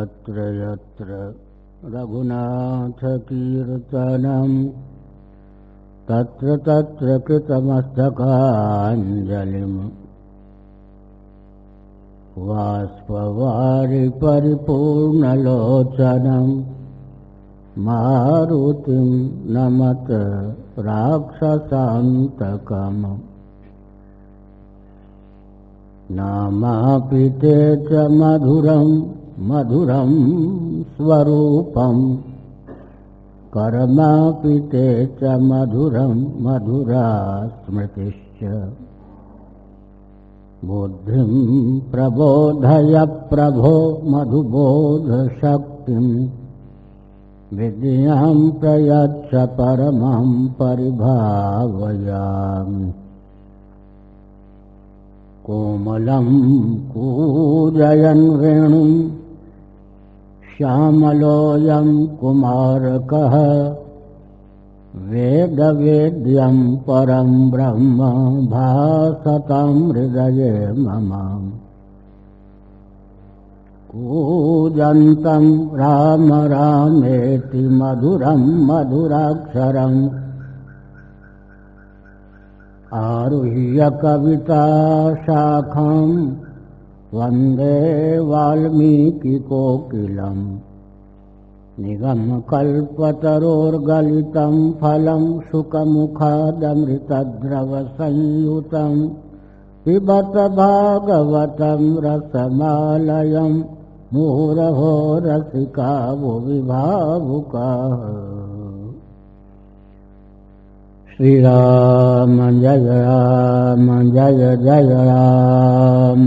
यत्र यत्र रघुनाथकीर्तनम् तत्र तत्र कृतमस्तकाञ्जलिम् वाष्पवारि परिपूर्णलोचनम् मारुतिं नमत राक्षसान्तकम् नामापि ते च मधुरम् मधुरं स्वरूपम् कर्मापि ते च मधुरं मधुरा स्मृतिश्च। बुद्धिं प्रबोधय प्रभो मधुबोधशक्तिम् विद्यां प्रयच्छ परमं परिभावयामि। कोमलं कूजयन् वेणुम् श्यामलोऽयं कुमारकः वेदवेद्यं परं ब्रह्म भासतं हृदये मम। कूजन्तं राम रामेति मधुरं मधुराक्षरम् आरुह्य कविताशाखाम् वंदे वाल्मीकिकोकिलम्। निगमकल्पतरोर्गलितं फलं शुकमुखादमृतद्रवसंयुतं पिबत भागवतं रसमालयं मुहुरहो रसिका भुवि श्रीराम जय राम, जय जय राम।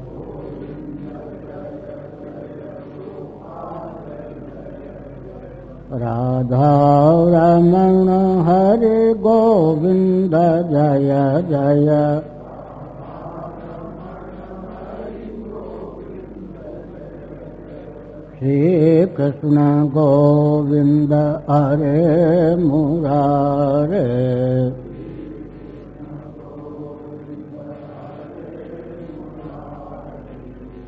राधा रमण हरे गोविंद जय जय। श्री कृष्ण गोविंद हरे मुरारे।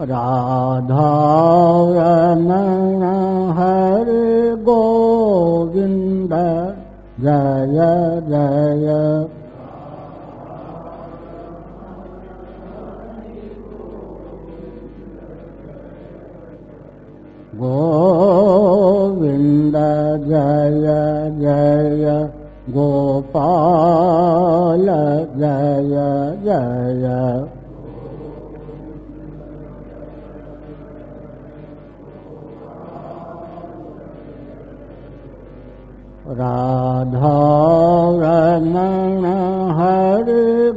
राधा रमण हरे गोविन्द जय जय। गोविन्द जय जय। गोपाल जय जय राधा रमण हरि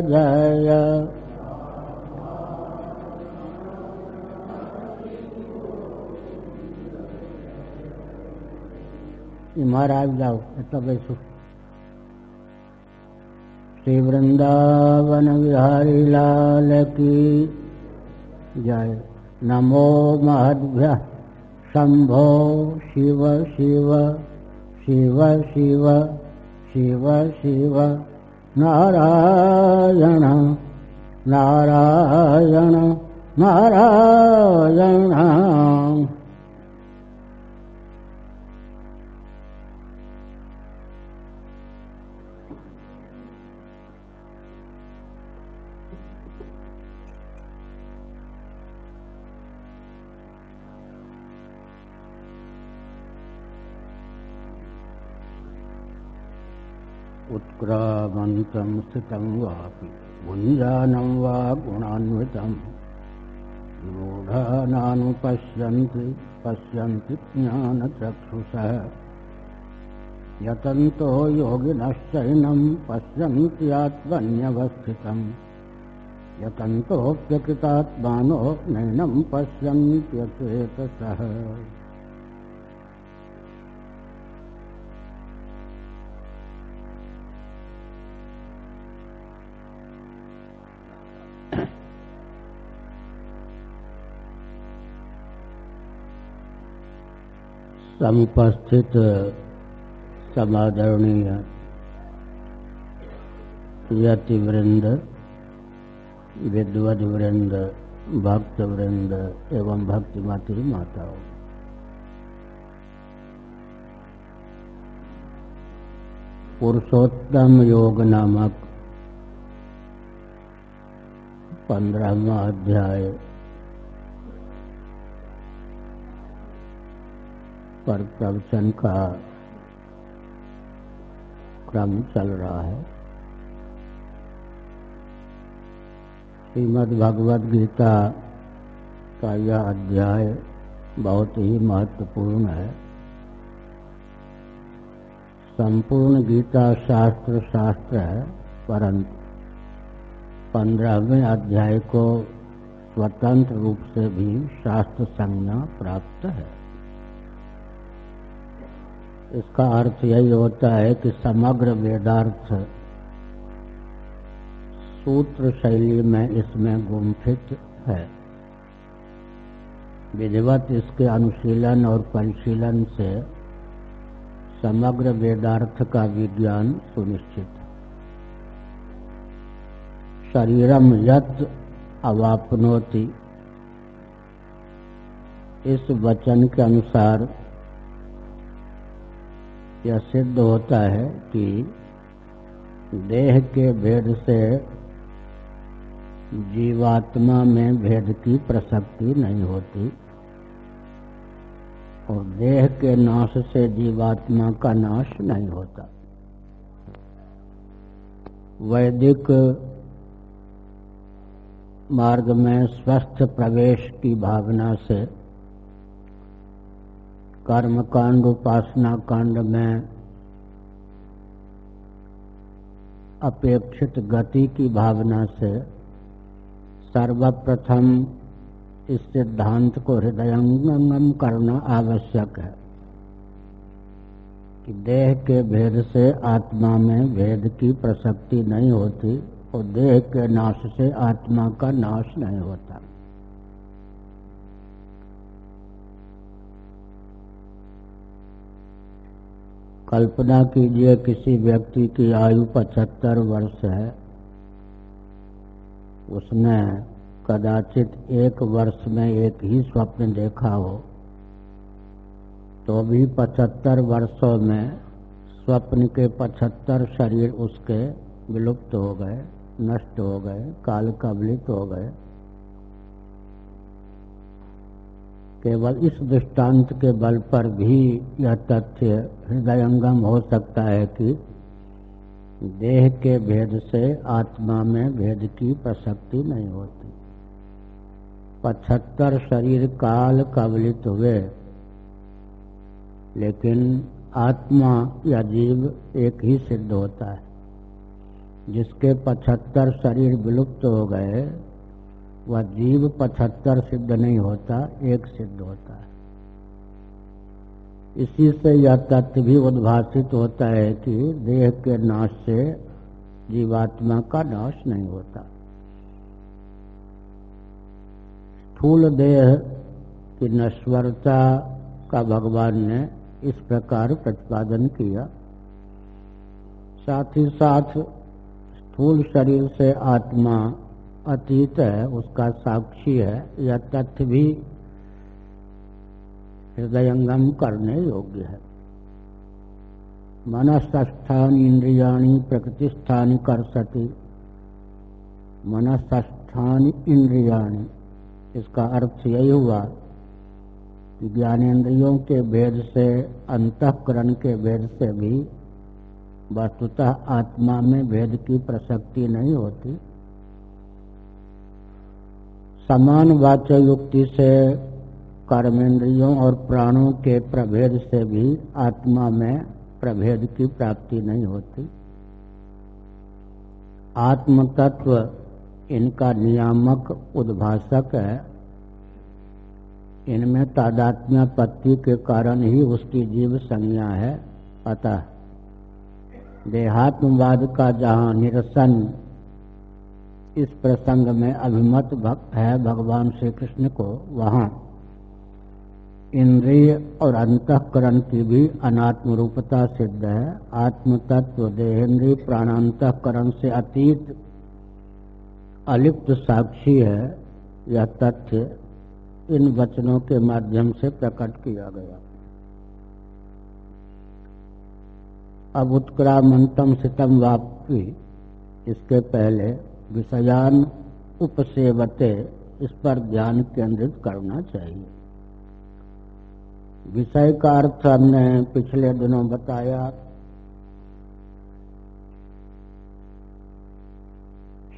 जय जय। महाराज जाओ, इतना बैठो। श्री वृंदावन विहारी लाल की जय। नमो महद्भ्य। शंभो शिव शिव शिव शिव शिव शिव। नारायण नारायण नारायण स्थितं वापि गुञ्जानं वा गुणान्वितं। मूढानानुपश्यन्ति पश्यन्ति ज्ञानचक्षुषः। यतन्तो योगिनश्चैनं पश्यन्त्यात्मन्यवस्थितम् यतन्तोऽप्यकृतात्मानो नैनं पश्यन्त्यचेतसः समुपस्थित समादरणीय यति वृंद विद्वद वृंद भक्त वृंद एवं भक्ति मातृ माताओं। पुरुषोत्तम योग नामक पंद्रहवा अध्याय पर प्रवचन का क्रम चल रहा है। श्रीमद् भगवद गीता का यह अध्याय बहुत ही महत्वपूर्ण है। संपूर्ण गीता शास्त्र शास्त्र है, परंतु पंद्रहवें अध्याय को स्वतंत्र रूप से भी शास्त्र संज्ञा प्राप्त है। इसका अर्थ यही होता है कि समग्र वेदार्थ सूत्र शैली में इसमें गुंफित है। विधिवत इसके अनुशीलन और परिशीलन से समग्र वेदार्थ का विज्ञान सुनिश्चित शरीरम यत अवापनोति। इस वचन के अनुसार यह सिद्ध होता है कि देह के भेद से जीवात्मा में भेद की प्रसक्ति नहीं होती और देह के नाश से जीवात्मा का नाश नहीं होता। वैदिक मार्ग में स्वस्थ प्रवेश की भावना से कर्म कांड, उपासना कांड में अपेक्षित गति की भावना से सर्वप्रथम इस सिद्धांत को हृदयंगम करना आवश्यक है कि देह के भेद से आत्मा में भेद की प्रसक्ति नहीं होती और देह के नाश से आत्मा का नाश नहीं होता। कल्पना कीजिए किसी व्यक्ति की आयु पचहत्तर वर्ष है। उसने कदाचित एक वर्ष में एक ही स्वप्न देखा हो तो भी पचहत्तर वर्षों में स्वप्न के पचहत्तर शरीर उसके विलुप्त हो गए, नष्ट हो गए काल कबलित हो गए। केवल इस दृष्टांत के बल पर भी यह तथ्य हृदयंगम हो सकता है कि देह के भेद से आत्मा में भेद की प्रसक्ति नहीं होती। पचहत्तर शरीर काल कवलित हुए, लेकिन आत्मा या जीव एक ही सिद्ध होता है। जिसके पचहत्तर शरीर विलुप्त हो गए वह जीव पचहत्तर सिद्ध नहीं होता, एक सिद्ध होता है। इसी से यह तथ्य भी उद्भाषित होता है कि देह के नाश से जीवात्मा का नाश नहीं होता। स्थूल देह की नश्वरता का भगवान ने इस प्रकार प्रतिपादन किया। साथ ही साथ स्थूल शरीर से आत्मा अतीत है, उसका साक्षी है यह तथ्य भी हृदयंगम करने योग्य है। मनस्थान इंद्रियाणी प्रकृति कर सती मनस्थान इंद्रियाणी, इसका अर्थ यही हुआ कि ज्ञानेन्द्रियों के भेद से, अंतकरण के भेद से भी वस्तुतः आत्मा में भेद की प्रसक्ति नहीं होती। समान वाच्य युक्ति से कर्मेंद्रियों और प्राणों के प्रभेद से भी आत्मा में प्रभेद की प्राप्ति नहीं होती। आत्म तत्व इनका नियामक उद्भाषक है। इनमें तादात्म्यपत्ति के कारण ही उसकी जीव संज्ञा है। अतः देहात्मवाद का जहाँ निरसन इस प्रसंग में अभिमत भक्त है भगवान श्री कृष्ण को वहाँ। इंद्रिय और अंतकरण की भी अनात्म रूपता सिद्ध है। आत्म तत्व देहेंद्रिय प्राणांतकरण से अतीत अलिप्त साक्षी है, यह तथ्य इन वचनों के माध्यम से प्रकट किया गया। अब उत्क्रामंतम सितम वापी इसके पहले विषयान उपसेवते, इस पर ध्यान केंद्रित करना चाहिए। विषय का अर्थ हमने पिछले दिनों बताया,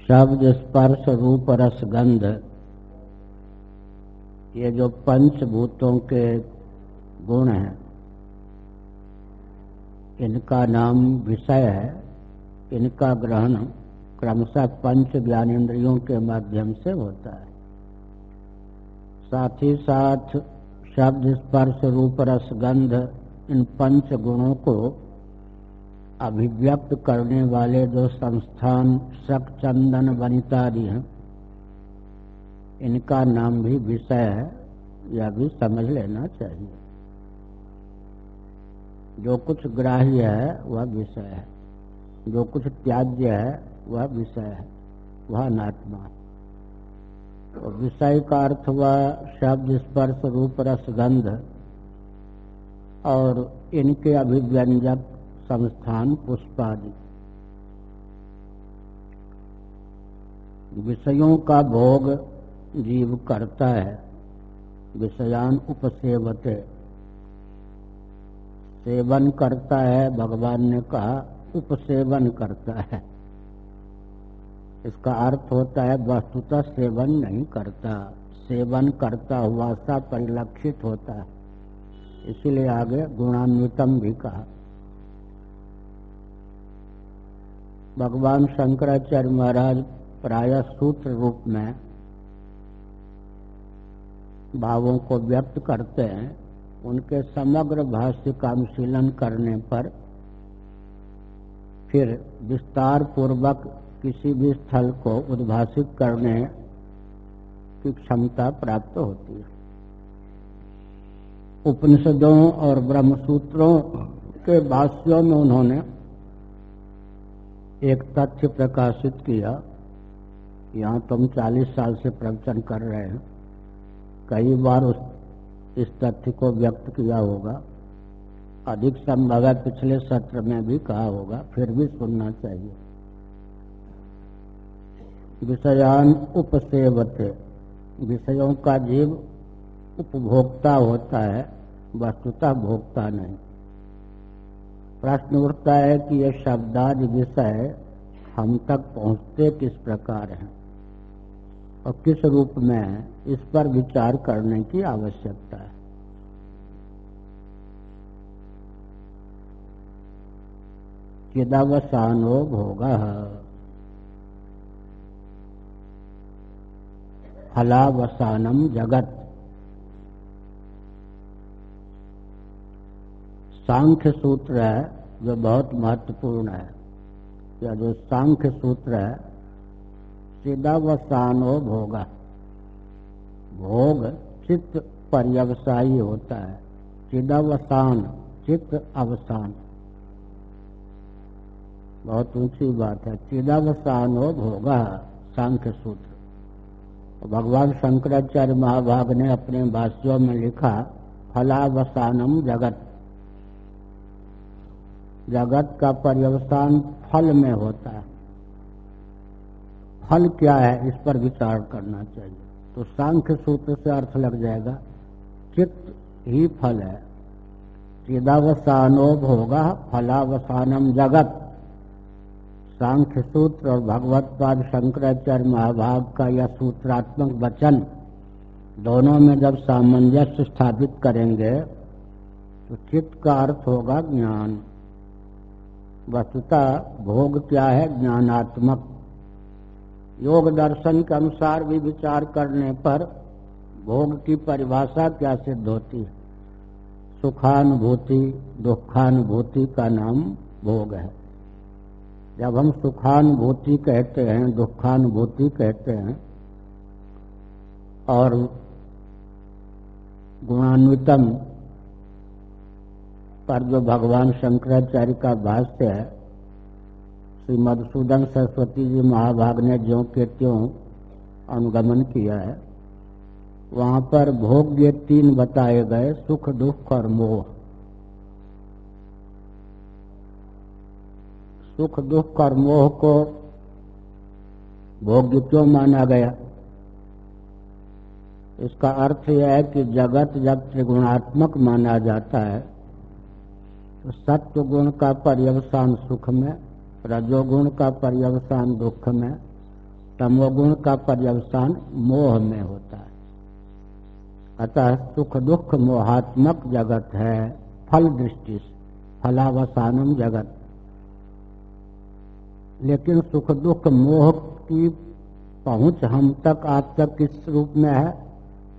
शब्द स्पर्श रूप रस गंध, ये जो पंचभूतों के गुण हैं, इनका नाम विषय है, इनका ग्रहण क्रमशः पंच ज्ञानेन्द्रियों के माध्यम से होता है। साथ ही साथ शब्द, स्पर्श, रूप, रस, गंध, इन पंच गुणों को अभिव्यक्त करने वाले जो संस्थान, शक, चंदन, वनितादि हैं, इनका नाम भी विषय है, यह भी समझ लेना चाहिए। जो कुछ ग्राह्य है, वह विषय है। जो कुछ त्याज्य है वह विषय है, वह अनात्मा तो विषय का अर्थ हुआ शब्द स्पर्श रूप रस गंध और इनके अभिव्यंजक संस्थान पुष्पादि। विषयों का भोग जीव करता है, विषयान उपसेवते। सेवन करता है, भगवान ने कहा, उपसेवन करता है। इसका अर्थ होता है वस्तुतः सेवन नहीं करता। सेवन करता हुआ सा परिलक्षित होता है। इसीलिए आगे गुणान्वितम भी कहा। भगवान शंकराचार्य महाराज प्राय सूत्र रूप में भावों को व्यक्त करते हैं। उनके समग्र भाष्य का अनुशीलन करने पर फिर विस्तार पूर्वक किसी भी स्थल को उद्भाषित करने की क्षमता प्राप्त होती है। उपनिषदों और ब्रह्मसूत्रों के भाष्यों में उन्होंने एक तथ्य प्रकाशित किया, यहाँ तुम चालीस साल से प्रवचन कर रहे हैं। कई बार उस, इस तथ्य को व्यक्त किया होगा। अधिक संभव है पिछले सत्र में भी कहा होगा, फिर भी सुनना चाहिए। विषयान उपसेवते। विषयों का जीव उपभोक्ता होता है, वस्तुतः भोक्ता नहीं। प्रश्न उठता है कि यह शब्दाद विषय हम तक पहुँचते किस प्रकार हैं और किस रूप में है, इस पर विचार करने की आवश्यकता है। चिदावसानो भोगा। फलावसानम जगत। सांख्य सूत्र है, जो बहुत महत्वपूर्ण है। या जो सांख्य सूत्र है चिदवसानो भोग। भोग चित्त पर्यवसायी होता है। चिदवसान चित्त अवसान। बहुत ऊँची बात है। चिदवसानो भोगा, सांख्य सूत्र। भगवान शंकराचार्य महाभाग ने अपने भाष्यों में लिखा फलावसानम जगत। जगत का पर्यवसान फल में होता है। फल क्या है, इस पर विचार करना चाहिए। तो सांख्य सूत्र से अर्थ लग जाएगा, चित्त ही फल है। चिदावसानो भोगा फलावसानम जगत। सांख्य सूत्र और भगवत पाद शंकराचार्य महाभाग का यह सूत्रात्मक वचन दोनों में जब सामंजस्य स्थापित करेंगे तो चित्त का अर्थ होगा ज्ञान। वस्तुता भोग क्या है? ज्ञानात्मक। योग दर्शन के अनुसार भी विचार करने पर भोग की परिभाषा क्या सिद्ध होती है? सुखानुभूति, दुखानुभूति का नाम भोग है। जब हम सुखानुभूति कहते हैं, दुखानुभूति कहते हैं, और गुणान्वितम पर जो भगवान शंकराचार्य का भाष्य है, श्री मधुसूदन सरस्वती जी महाभाग ने जो के त्यों अनुगमन किया है, वहाँ पर भोग्य तीन बताए गए सुख, दुख और मोह। सुख दुख और मोह को भोग्य क्यों माना गया? इसका अर्थ यह है कि जगत जब त्रिगुणात्मक माना जाता है तो सत्व गुण का पर्यवसान सुख में, रजोगुण का पर्यवसान दुख में, तमोगुण का पर्यवसान मोह में होता है। अतः सुख दुख मोहात्मक जगत है, फल दृष्टि फलावसानम जगत। लेकिन सुख दुख मोह की पहुँच हम तक आप तक किस रूप में है?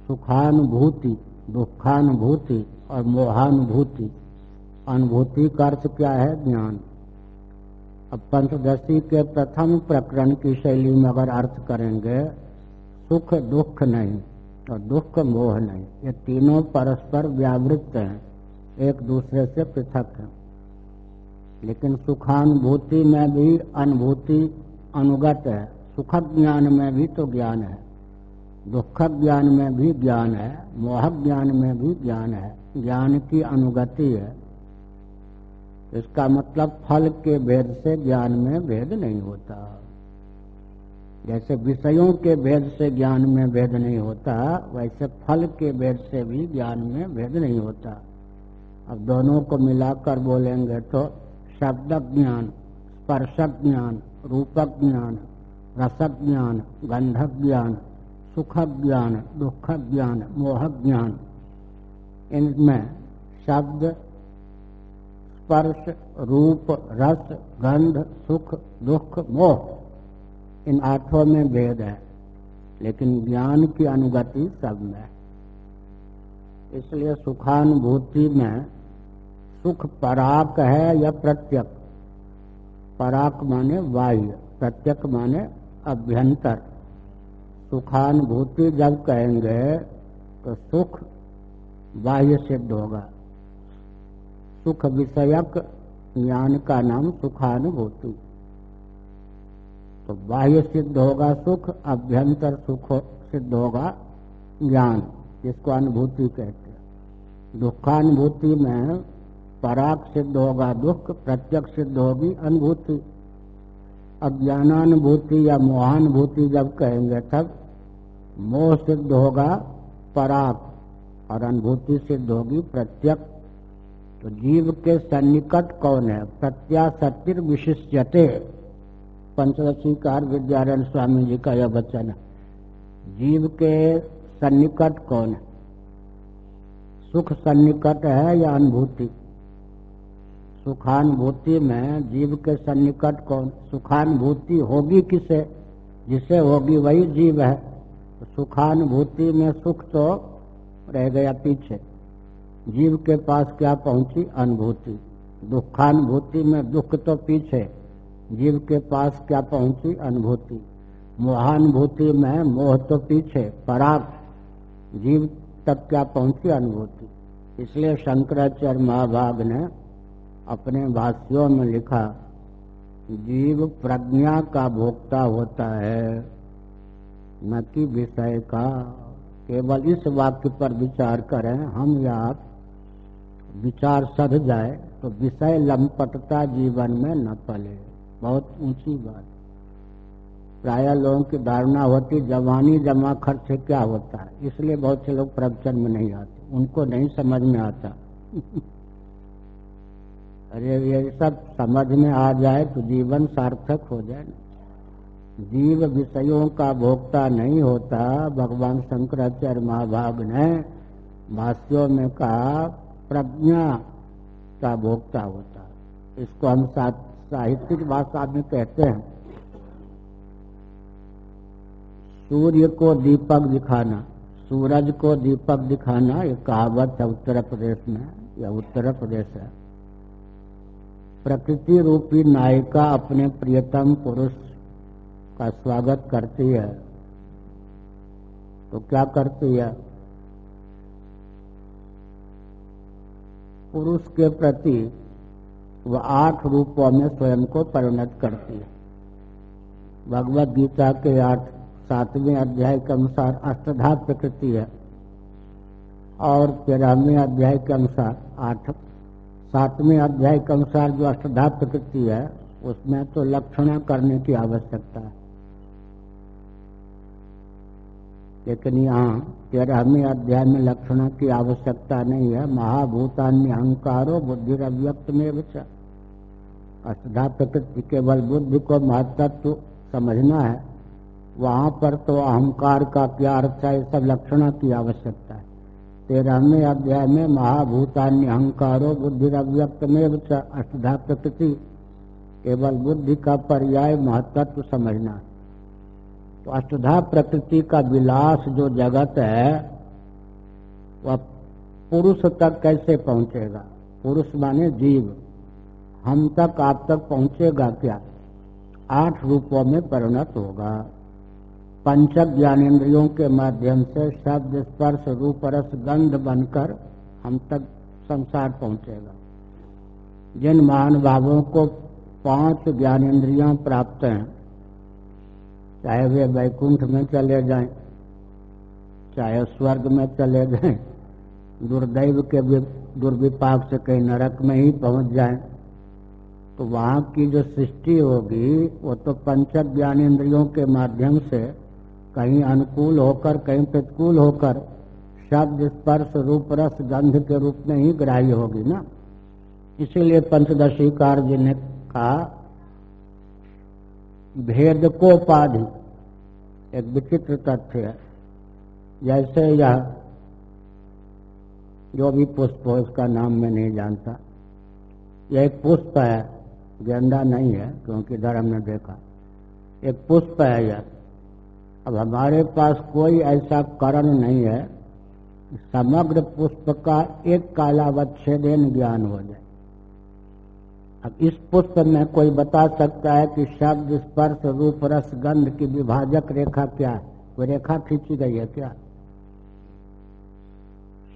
सुखानुभूति, दुखानुभूति और मोहानुभूति। अनुभूति का अर्थ क्या है? ज्ञान। अब पंचदशी के प्रथम प्रकरण की शैली में अगर अर्थ करेंगे, सुख दुख नहीं और दुख मोह नहीं। ये तीनों परस्पर व्यावृत्त हैं, एक दूसरे से पृथक हैं। लेकिन सुखानुभूति में भी अनुभूति अनुगत है। सुख ज्ञान में भी तो ज्ञान है। दुख ज्ञान में भी ज्ञान है। मोह ज्ञान में भी ज्ञान है। ज्ञान की अनुगति है। इसका मतलब फल के भेद से ज्ञान में भेद नहीं होता। जैसे विषयों के भेद से ज्ञान में भेद नहीं होता, वैसे फल के भेद से भी ज्ञान में भेद नहीं होता। अब दोनों को मिलाकर बोलेंगे तो शब्द ज्ञान स्पर्शक ज्ञान रूपक ज्ञान रस ज्ञान गंध ज्ञान सुख ज्ञान दुख ज्ञान मोह ज्ञान इनमें शब्द, स्पर्श, रूप, रस, गंध, सुख, दुख, मोह, इन आठों में भेद है, लेकिन ज्ञान की अनुगति सब में इसलिए सुखानुभूति में सुख पराक है या प्रत्यक? पराक माने बाह्य, प्रत्यक माने अभ्यंतर। सुखानुभूति जब कहेंगे तो सुख बाह्य सिद्ध होगा। सुख विषयक ज्ञान का नाम सुखानुभूति। तो बाह्य सिद्ध होगा सुख, अभ्यंतर सुख सिद्ध होगा ज्ञान, जिसको अनुभूति कहते हैं। दुखानुभूति में पराग सिद्ध होगा, दुख प्रत्यक्ष सिद्ध होगी, अनुभूति, अज्ञानानुभूति या मोहानुभूति जब कहेंगे तब मोह सिद्ध होगा, पराग और अनुभूति सिद्ध होगी, प्रत्यक्ष। तो जीव के सन्निकट कौन है? प्रत्याशक्तिर विशिष्यते। पंचदशीकार विद्यारायण स्वामी जी का यह वचन है। जीव के सन्निकट कौन है? सुख सन्निकट है या अनुभूति? सुखानुभूति में जीव के सन्निकट कौन सुखानुभूति होगी किसे? जिसे होगी वही जीव है। तो सुखानुभूति में सुख तो रह गया पीछे। जीव के पास क्या पहुँची? अनुभूति। दुखानुभूति में दुख तो पीछे। जीव के पास क्या पहुँची? अनुभूति। मोहानुभूति में मोह तो पीछे। पराग। जीव तक क्या पहुँची? अनुभूति। इसलिए शंकराचार्य महाभाग ने अपने भाष्यों में लिखा, जीव प्रज्ञा का भोक्ता होता है, न कि विषय का। केवल इस वाक्य पर विचार करें, हम या आप विचार सध जाए तो विषय लंपटता जीवन में न पले। बहुत ऊँची बात। प्राय लोगों की धारणा होती, जवानी जमा खर्च क्या होता है? इसलिए बहुत से लोग प्रवचन में नहीं आते, उनको नहीं समझ में आता। अरे ये सब समझ में आ जाए तो जीवन सार्थक हो जाए जीव विषयों का भोक्ता नहीं होता। भगवान शंकराचार्य महाभाग ने भाष्यों में कहा, प्रज्ञा का भोक्ता होता। इसको हम साहित्यिक भाषा में कहते हैं। सूर्य को दीपक दिखाना, सूरज को दीपक दिखाना, ये कहावत है उत्तर प्रदेश में, या उत्तर प्रदेश है। प्रकृति रूपी नायिका अपने प्रियतम पुरुष का स्वागत करती है। तो क्या करती है? पुरुष के प्रति वह आठ रूपों में स्वयं को परिणत करती है। भगवत गीता के आठ, सातवें अध्याय के अनुसार अष्टधा प्रकृति है और तेरहवें अध्याय के अनुसार आठ सातवें अध्याय के अनुसार जो अष्टधा प्रकृति है, उसमें तो लक्षणा करने की आवश्यकता है। लेकिन यहाँ तेरहवें अध्याय में लक्षणों की आवश्यकता नहीं है। महाभूतान्य अहंकारो बुद्धि अव्यक्त में विचार अष्टा प्रकृति केवल बुद्धि को महत्व समझना है। वहाँ पर तो अहंकार का क्या अर्थ है सब लक्षणों की आवश्यकता है। तेरहवें अध्याय में महाभूतान्य अहंकारो बुद्धि अव्यक्त में अष्टा प्रकृति केवल बुद्धि का पर्याय महत्व समझना। तो अष्टधा प्रकृति का विलास जो जगत है, वह पुरुष तक कैसे पहुंचेगा? पुरुष माने जीव। हम तक आप तक पहुंचेगा क्या? आठ रूपों में परिणत होगा। पंच ज्ञानेन्द्रियों के माध्यम से शब्द स्पर्श रूप रस गंध बनकर हम तक संसार पहुंचेगा। जिन महानुभावों को पाँच ज्ञानेन्द्रियाँ प्राप्त हैं चाहे वे वैकुंठ में चले जाएँ, चाहे स्वर्ग में चले गए दुर्दैव के दुर्विपाक से कहीं नरक में ही पहुँच जाएँ, तो वहाँ की जो सृष्टि होगी वो तो पंच ज्ञानेन्द्रियों के माध्यम से कहीं अनुकूल होकर, कहीं प्रतिकूल होकर, शब्द स्पर्श रूप रस गंध के रूप में ही ग्राह्य होगी ना। इसीलिए पंचदशी कार जी ने कहा, भेद को पाधि एक विचित्र तथ्य है। जैसे यह, जो भी पुष्प हो इसका नाम मैं नहीं जानता। यह एक पुष्प है, गेंदा नहीं है, क्योंकि इधर हमने देखा। एक पुष्प है यह। अब हमारे पास कोई ऐसा करण नहीं है। समग्र पुष्प का एक कालावच्छेदन ज्ञान हो जाए। अब इस पुष्प में कोई बता सकता है कि शब्द, स्पर्श, रूप, रस, गंध की विभाजक रेखा क्या है? वो रेखा खींची गई है क्या?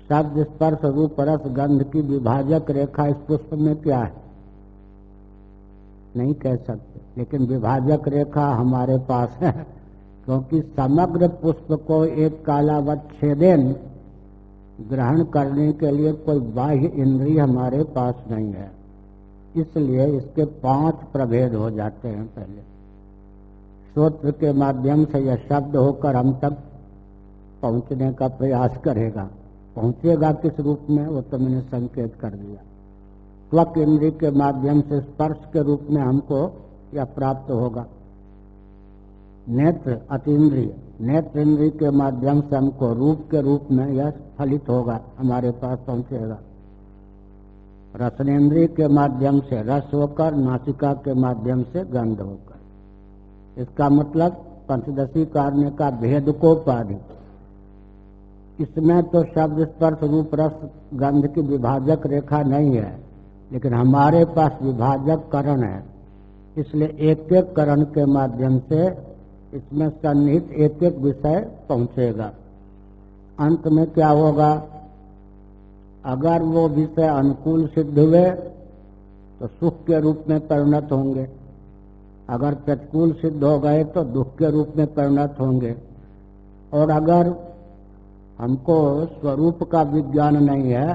शब्द, स्पर्श, रूप, रस, गंध की विभाजक रेखा इस पुष्प में क्या है? नहीं कह सकते। लेकिन विभाजक रेखा हमारे पास है। क्योंकि समग्र पुष्प को एक कालावच्छेदन ग्रहण करने के लिए कोई बाह्य इंद्रिय हमारे पास नहीं है। इसलिए इसके पाँच प्रभेद हो जाते हैं पहले। श्रोत्र के माध्यम से यह शब्द होकर हम तक पहुँचने का प्रयास करेगा। पहुंचेगा किस रूप में? वो तो मैंने संकेत कर दिया। त्वक इंद्रिय के माध्यम से स्पर्श के रूप में हमको यह प्राप्त होगा। नेत्र अतीन्द्रिय। नेत्र इंद्रिय के माध्यम से हमको रूप के रूप में यह फलित होगा, हमारे पास पहुंचेगा। रसनेन्द्रिय के माध्यम से, रस होकर, नासिका के माध्यम से गंध होकर। इसका मतलब पंचदशी कारण का भेद को पाधि इसमें तो शब्द स्पर्श रूप रस गंध की विभाजक रेखा नहीं है, लेकिन हमारे पास विभाजक करण है। इसलिए एक एक करण के माध्यम से इसमें सन्निहित एक एक विषय पहुंचेगा। अंत में क्या होगा? अगर वो विषय अनुकूल सिद्ध हुए तो सुख के रूप में परिणत होंगे। अगर प्रतिकूल सिद्ध हो गए तो दुख के रूप में परिणत होंगे। और अगर हमको स्वरूप का विज्ञान नहीं है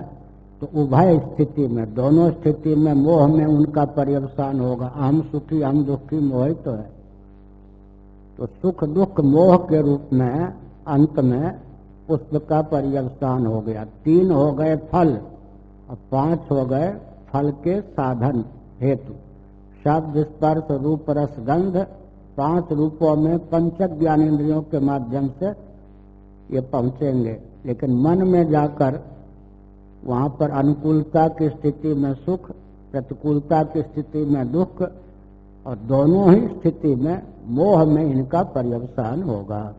तो उभय स्थिति में, दोनों स्थिति में मोह में उनका पर्यवसान होगा। हम सुखी हम दुखी मोहित तो है। तो सुख दुख मोह के रूप में, अंत में पुष्प का पर्यवसान हो गया। तीन हो गए फल और पाँच हो गए फल के साधन हेतु। शब्द, स्पर्श, रूप, रस, गंध, पाँच रूपों में पंचक ज्ञान इंद्रियों के माध्यम से ये पहुँचेंगे। लेकिन मन में जाकर वहाँ पर अनुकूलता की स्थिति में सुख, प्रतिकूलता की स्थिति में दुख और दोनों ही स्थिति में मोह में इनका पर्यवसान होगा।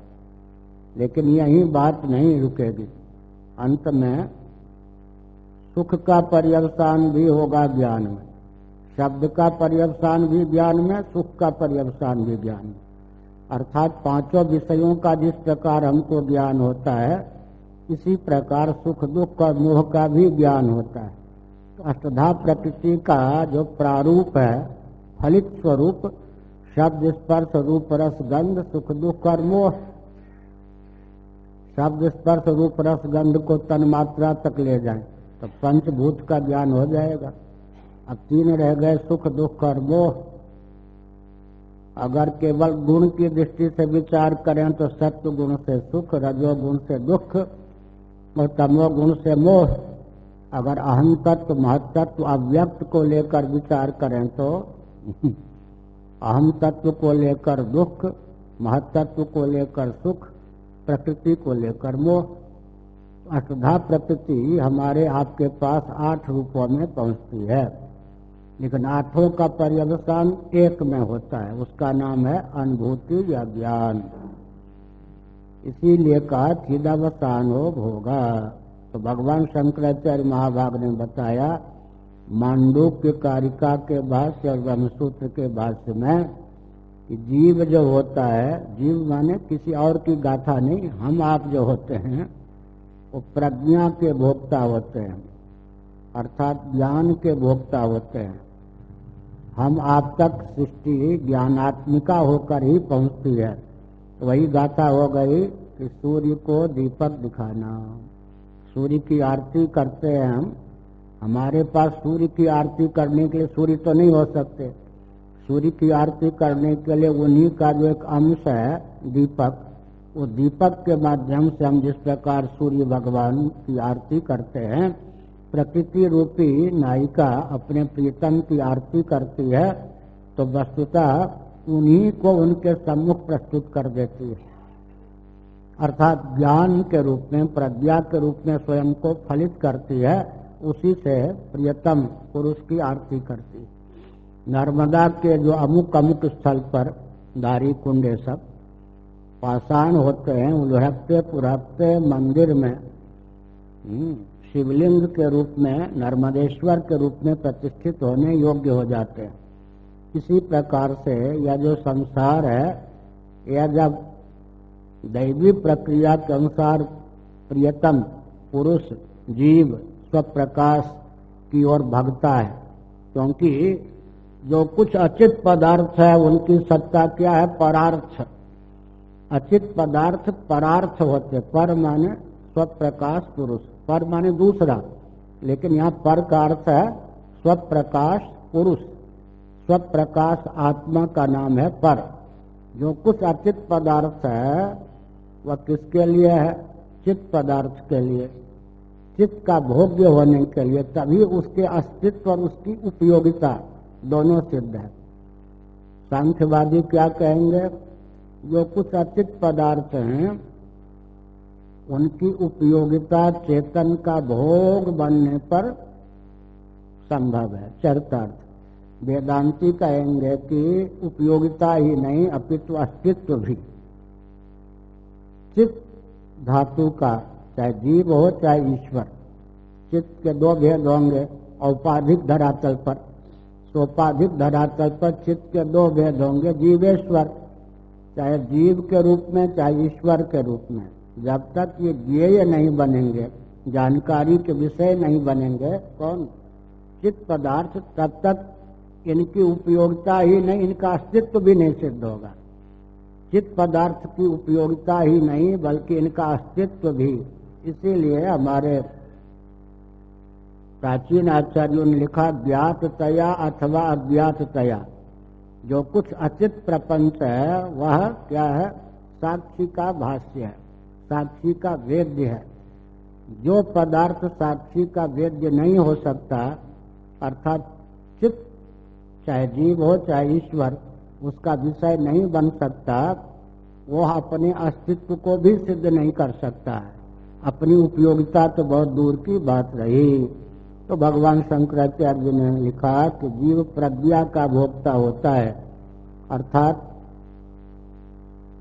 लेकिन यही बात नहीं रुकेगी। अंत में सुख का पर्यवसान भी होगा ज्ञान में। शब्द का पर्यवसान भी ज्ञान में, सुख का पर्यवसान भी ज्ञान में। अर्थात पाँचों विषयों का जिस प्रकार हमको ज्ञान होता है, इसी प्रकार सुख, दुख और मोह का भी ज्ञान होता है। तो प्रकृति का जो प्रारूप है फलित स्वरूप, शब्द स्पर्श रूप रस गंध सुख दुख और मोह। शब्द स्पर्श रूप रस गंध को तन मात्रा तक ले जाए तो पंचभूत का ज्ञान हो जाएगा। अब तीन रह गए सुख दुख और मोह। अगर केवल गुण की दृष्टि से विचार करें तो सत्य गुण से सुख, रजो गुण से दुख, और तमो गुण से मोह। अगर अहम तत्व महत्व अव्यक्त को लेकर विचार करें तो अहम तत्व को लेकर दुख महत्व को लेकर सुख, प्रकृति को लेकर मोह। अष्टधा प्रकृति हमारे आपके पास आठ रूपों में पहुँचती है। लेकिन आठों का पर्यवसान एक में होता है। उसका नाम है अनुभूति या ज्ञान। इसीलिए कहा चिदावसानोग होगा तो भगवान शंकराचार्य महाभाग ने बताया मांडूक्य कारिका के भाष्य और ब्रह्मसूत्र के भाष्य में कि जीव जो होता है, जीव माने किसी और की गाथा नहीं, हम आप जो होते हैं, वो प्रज्ञा के भोक्ता होते हैं, अर्थात ज्ञान के भोक्ता होते हैं। हम आप तक सृष्टि ज्ञानात्मिका होकर ही पहुँचती है। तो वही गाथा हो गई कि सूर्य को दीपक दिखाना। सूर्य की आरती करते हैं हम हमारे पास सूर्य की आरती करने के लिए सूर्य तो नहीं हो सकते। सूर्य की आरती करने के लिए उन्हीं का जो एक अंश है, दीपक, वो दीपक के माध्यम से हम जिस प्रकार सूर्य भगवान की आरती करते हैं, प्रकृति रूपी नायिका अपने प्रीतम की आरती करती है तो वस्तुतः उन्हीं को उनके सम्मुख प्रस्तुत कर देती है। अर्थात ज्ञान के रूप में, प्रज्ञा के रूप में स्वयं को फलित करती है उसी से प्रियतम पुरुष की आरती करती। नर्मदा के जो अमुक अमुक स्थल पर दारी कुंडे सब पाषाण होते हैं उलहकते पुरहकते मंदिर में हम्म, शिवलिंग के रूप में नर्मदेश्वर के रूप में प्रतिष्ठित होने योग्य हो जाते हैं। इसी प्रकार से यह जो संसार है यह जब दैवी प्रक्रिया के अनुसार प्रियतम पुरुष जीव स्वप्रकाश की ओर भगता है, क्योंकि जो कुछ अचित पदार्थ है, उनकी सत्ता क्या है? परार्थ। अचित पदार्थ परार्थ होते, पर माने स्वप्रकाश पुरुष, पर माने दूसरा। लेकिन यहाँ पर का अर्थ है स्वप्रकाश पुरुष। स्वप्रकाश आत्मा का नाम है पर। जो कुछ अचित पदार्थ है, वह किसके लिए है? चित्त पदार्थ के लिए। चित्त का भोग्य होने के लिए तभी उसके अस्तित्व और उसकी उपयोगिता दोनों सिद्ध है। सांख्यवादी क्या कहेंगे? जो कुछ अचित पदार्थ हैं, उनकी उपयोगिता चेतन का भोग बनने पर संभव है, चरितार्थ। वेदांती कहेंगे कि उपयोगिता ही नहीं, अपितु अस्तित्व भी। चित्त धातु का चाहे जीव हो, चाहे ईश्वर। चित्त के दो भेद होंगे, औपाधिक धरातल पर। सोपाधिक धरातल पर चित्त के दो भेद होंगे, जीवेश्वर। चाहे जीव के रूप में, चाहे ईश्वर के रूप में। जब तक ये ज्ञेय नहीं बनेंगे, जानकारी के विषय नहीं बनेंगे, कौन? चित्त पदार्थ तब तक इनकी उपयोगिता ही नहीं, इनका अस्तित्व भी नहीं सिद्ध होगा। चित्त पदार्थ की उपयोगिता ही नहीं, बल्कि इनका अस्तित्व भी। इसीलिए हमारे प्राचीन आचार्यों ने लिखा, ज्ञात तया अथवा अज्ञात तया। जो कुछ अचित प्रपंच है, वह क्या है? साक्षी का भाष्य है, साक्षी का वेद्य है। जो पदार्थ साक्षी का वेद्य नहीं हो सकता, अर्थात चित्त, चाहे जीव हो, चाहे ईश्वर, उसका विषय नहीं बन सकता वो अपने अस्तित्व को भी सिद्ध नहीं कर सकता है। अपनी उपयोगिता तो बहुत दूर की बात रही। तो भगवान शंकराचार्य ने लिखा कि जीव प्रज्ञा का भोक्ता होता है। अर्थात,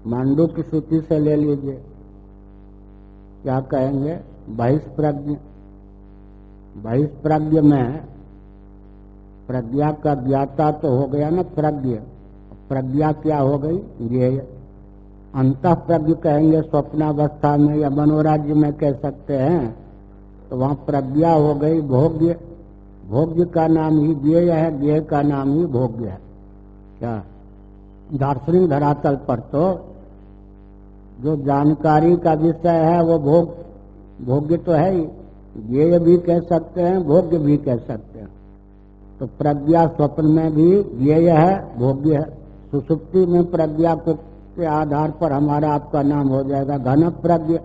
मांडू की सूची से ले लीजिए। क्या कहेंगे? बहिष्प्रज्ञ। बहिष्प्रज्ञ में प्रज्ञा का ज्ञाता तो हो गया ना प्रज्ञ। प्रज्ञा क्या हो गई? ये अंत प्रज्ञ कहेंगे, स्वप्नावस्था में या मनोराज्य में कह सकते हैं तो वहाँ प्रज्ञा हो गई, भोग्य। भोग्य का नाम ही ज्ञेय है, ज्ञेय का नाम ही भोग्य है। क्या? दार्शनिक धरातल पर तो जो जानकारी का विषय है, वो भोग, भोग्य तो है ही। ज्ञेय भी कह सकते हैं, भोग्य भी कह सकते हैं। तो प्रज्ञा स्वप्न में भी ज्ञेय है, भोग्य है। सुसुप्ति में प्रज्ञा को के आधार पर हमारा आपका नाम हो जाएगा घन प्रज्ञ